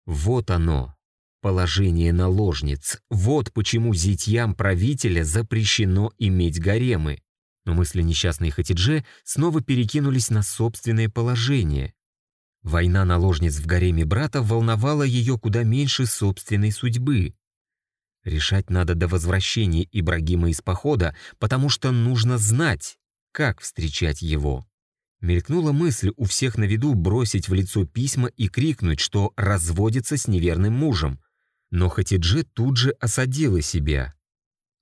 Вот оно, положение наложниц. Вот почему зятьям правителя запрещено иметь гаремы. Но мысли несчастной Хатидже снова перекинулись на собственное положение. Война наложниц в гареме брата волновала ее куда меньше собственной судьбы. Решать надо до возвращения Ибрагима из похода, потому что нужно знать, как встречать его. Мелькнула мысль у всех на виду бросить в лицо письма и крикнуть, что разводится с неверным мужем. Но Хатидже тут же осадила себя.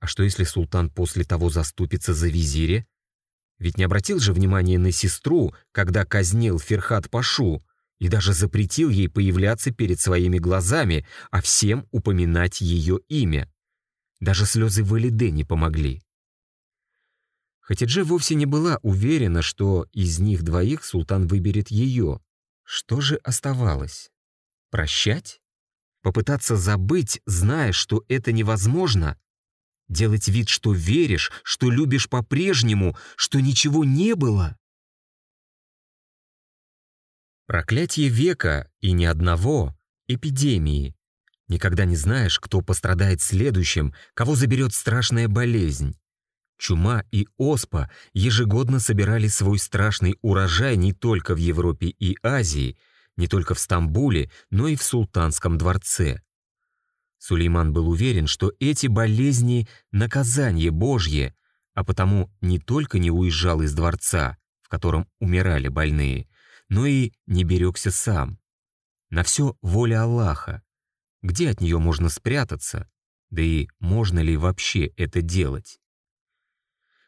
А что если султан после того заступится за визиря? Ведь не обратил же внимания на сестру, когда казнил Ферхат Пашу, и даже запретил ей появляться перед своими глазами, а всем упоминать ее имя. Даже слезы Валиде не помогли. Хатидже вовсе не была уверена, что из них двоих султан выберет ее. Что же оставалось? Прощать? Попытаться забыть, зная, что это невозможно? Делать вид, что веришь, что любишь по-прежнему, что ничего не было? Проклятие века и ни одного — эпидемии. Никогда не знаешь, кто пострадает следующим, кого заберет страшная болезнь. Чума и оспа ежегодно собирали свой страшный урожай не только в Европе и Азии, не только в Стамбуле, но и в Султанском дворце. Сулейман был уверен, что эти болезни — наказание Божье, а потому не только не уезжал из дворца, в котором умирали больные, но и не берегся сам. На все воля Аллаха. Где от нее можно спрятаться? Да и можно ли вообще это делать?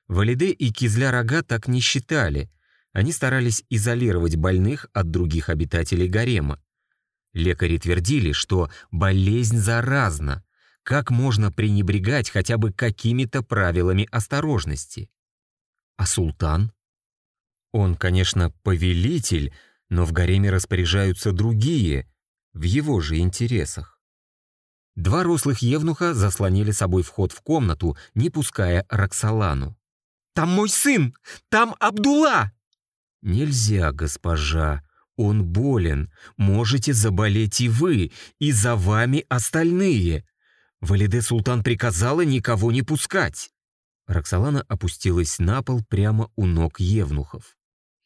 Валиде и Кизля-Рога так не считали. Они старались изолировать больных от других обитателей гарема. Лекари твердили, что болезнь заразна. Как можно пренебрегать хотя бы какими-то правилами осторожности? А султан? Он, конечно, повелитель, но в гареме распоряжаются другие, в его же интересах. Два рослых евнуха заслонили собой вход в комнату, не пуская Роксолану. «Там мой сын! Там Абдулла!» «Нельзя, госпожа. Он болен. Можете заболеть и вы, и за вами остальные. Валиде Султан приказала никого не пускать». Роксолана опустилась на пол прямо у ног евнухов.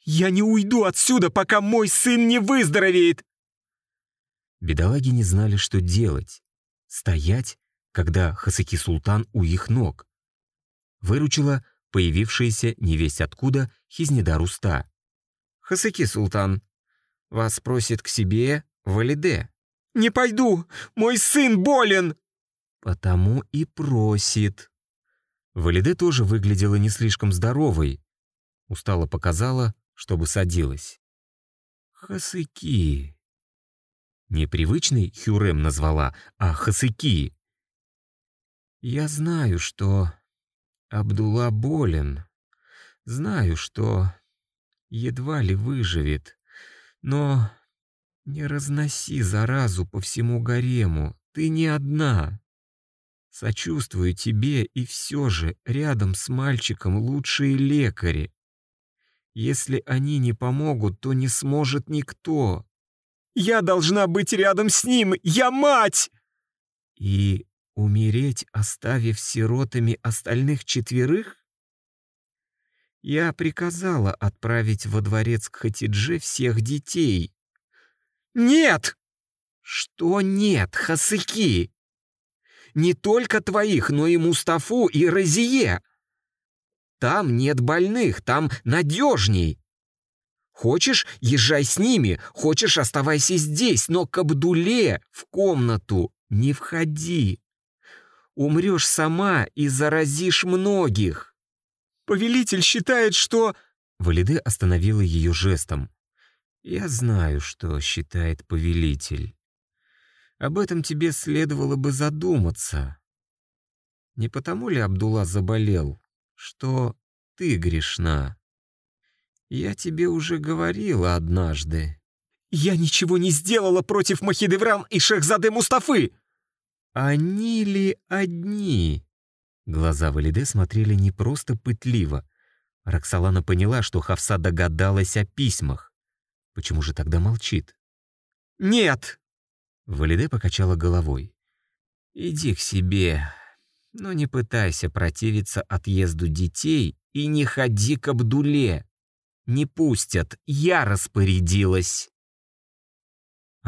«Я не уйду отсюда, пока мой сын не выздоровеет!» Бедолаги не знали, что делать. Стоять, когда Хасыки Султан у их ног. Выручила появившаяся невесть откуда Хизнеда Руста. «Хасыки Султан, вас просит к себе Валиде». «Не пойду! Мой сын болен!» «Потому и просит». Валиде тоже выглядела не слишком здоровой. Устало показала, чтобы садилась. «Хасыки». Непривычный Хюрем назвала, а Хасыки. «Я знаю, что Абдулла болен. Знаю, что едва ли выживет. Но не разноси заразу по всему гарему. Ты не одна. Сочувствую тебе, и все же рядом с мальчиком лучшие лекари. Если они не помогут, то не сможет никто. Я должна быть рядом с ним! Я мать!» «И умереть, оставив сиротами остальных четверых?» Я приказала отправить во дворец к Хатидже всех детей. «Нет!» «Что нет, Хасыки?» «Не только твоих, но и Мустафу и Розие!» Там нет больных, там надежней. Хочешь, езжай с ними, хочешь, оставайся здесь, но к Абдуле в комнату не входи. Умрешь сама и заразишь многих. Повелитель считает, что...» Валиде остановила ее жестом. «Я знаю, что считает повелитель. Об этом тебе следовало бы задуматься. Не потому ли Абдулла заболел, что ты грешна? Я тебе уже говорила однажды». «Я ничего не сделала против Махидевран и Шехзады Мустафы!» «Они ли одни?» Глаза Валиде смотрели не просто пытливо. Роксолана поняла, что Хавса догадалась о письмах. Почему же тогда молчит? «Нет!» Валиде покачала головой. «Иди к себе, но не пытайся противиться отъезду детей и не ходи к Абдуле. Не пустят, я распорядилась».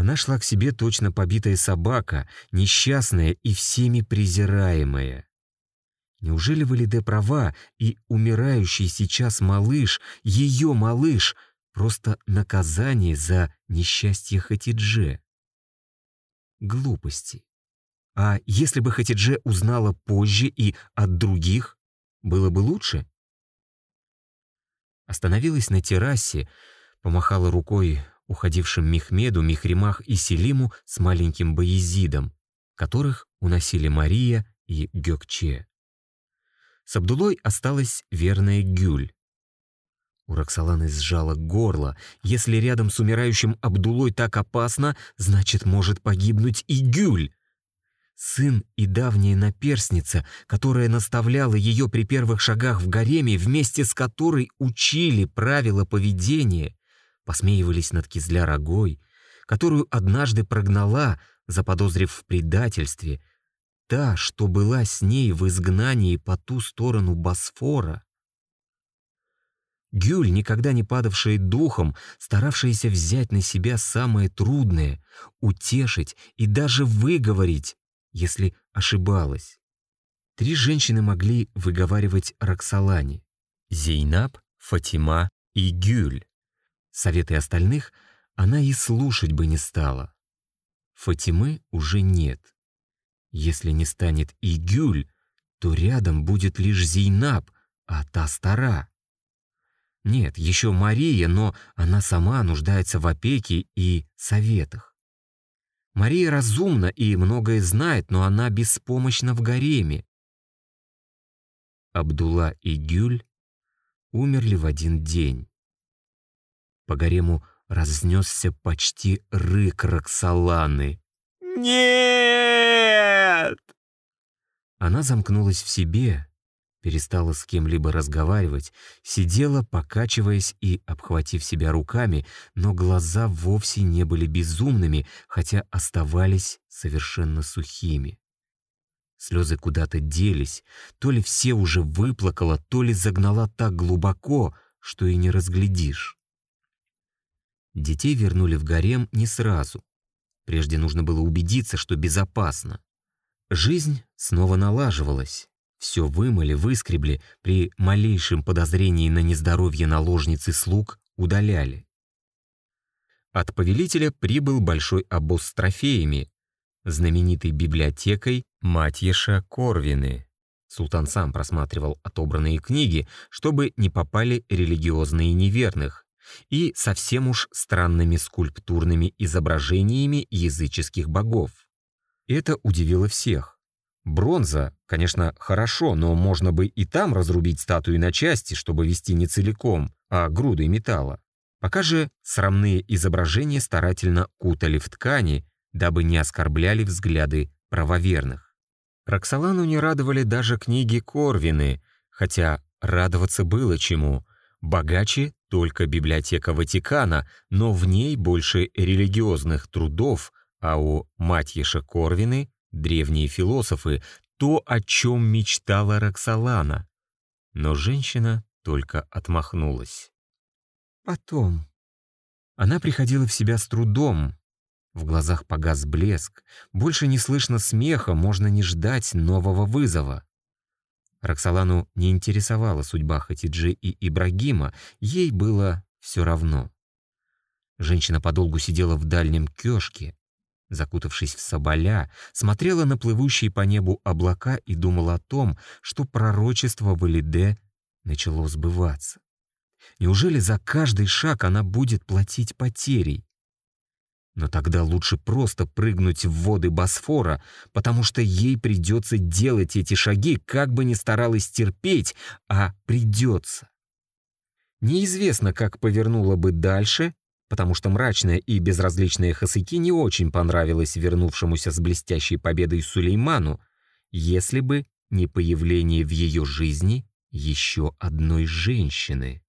Она шла к себе точно побитая собака, несчастная и всеми презираемая. Неужели Валиде права, и умирающий сейчас малыш, ее малыш, просто наказание за несчастье Хатидже? Глупости. А если бы Хатидже узнала позже и от других, было бы лучше? Остановилась на террасе, помахала рукой уходившим Мехмеду, Мехримах и Селиму с маленьким Боязидом, которых уносили Мария и Гёкче. С Абдулой осталась верная Гюль. У Роксоланы сжало горло. Если рядом с умирающим Абдулой так опасно, значит, может погибнуть и Гюль. Сын и давняя наперсница, которая наставляла ее при первых шагах в гареме, вместе с которой учили правила поведения, посмеивались над Кизля Рогой, которую однажды прогнала, заподозрив в предательстве, та, что была с ней в изгнании по ту сторону Босфора. Гюль, никогда не падавшая духом, старавшаяся взять на себя самое трудное, утешить и даже выговорить, если ошибалась. Три женщины могли выговаривать Роксолане — Зейнаб, Фатима и Гюль. Советы остальных она и слушать бы не стала. Фатимы уже нет. Если не станет и Гюль, то рядом будет лишь Зейнаб, а та стара. Нет, еще Мария, но она сама нуждается в опеке и советах. Мария разумна и многое знает, но она беспомощна в гареме. Абдулла и Гюль умерли в один день. По гарему разнесся почти рык Роксоланы. «Нет!» Она замкнулась в себе, перестала с кем-либо разговаривать, сидела, покачиваясь и обхватив себя руками, но глаза вовсе не были безумными, хотя оставались совершенно сухими. Слезы куда-то делись, то ли все уже выплакала, то ли загнала так глубоко, что и не разглядишь. Детей вернули в гарем не сразу. Прежде нужно было убедиться, что безопасно. Жизнь снова налаживалась. Все вымыли, выскребли, при малейшем подозрении на нездоровье наложницы слуг удаляли. От повелителя прибыл большой обоз с трофеями, знаменитой библиотекой Матьеша Корвины. Султан сам просматривал отобранные книги, чтобы не попали религиозные неверных, и совсем уж странными скульптурными изображениями языческих богов. Это удивило всех. Бронза, конечно, хорошо, но можно бы и там разрубить статуи на части, чтобы вести не целиком, а грудой металла. Пока же срамные изображения старательно кутали в ткани, дабы не оскорбляли взгляды правоверных. Роксолану не радовали даже книги Корвины, хотя радоваться было чему. Богаче только библиотека Ватикана, но в ней больше религиозных трудов, а у Матьеша Корвины — древние философы, то, о чем мечтала Роксолана. Но женщина только отмахнулась. «Потом». Она приходила в себя с трудом. В глазах погас блеск. Больше не слышно смеха, можно не ждать нового вызова. Роксолану не интересовала судьба Хатиджи и Ибрагима, ей было все равно. Женщина подолгу сидела в дальнем кёшке. закутавшись в соболя, смотрела на плывущие по небу облака и думала о том, что пророчество Валиде начало сбываться. Неужели за каждый шаг она будет платить потерей? Но тогда лучше просто прыгнуть в воды Босфора, потому что ей придется делать эти шаги, как бы ни старалась терпеть, а придется. Неизвестно, как повернула бы дальше, потому что мрачная и безразличная Хасыки не очень понравилась вернувшемуся с блестящей победой Сулейману, если бы не появление в ее жизни еще одной женщины.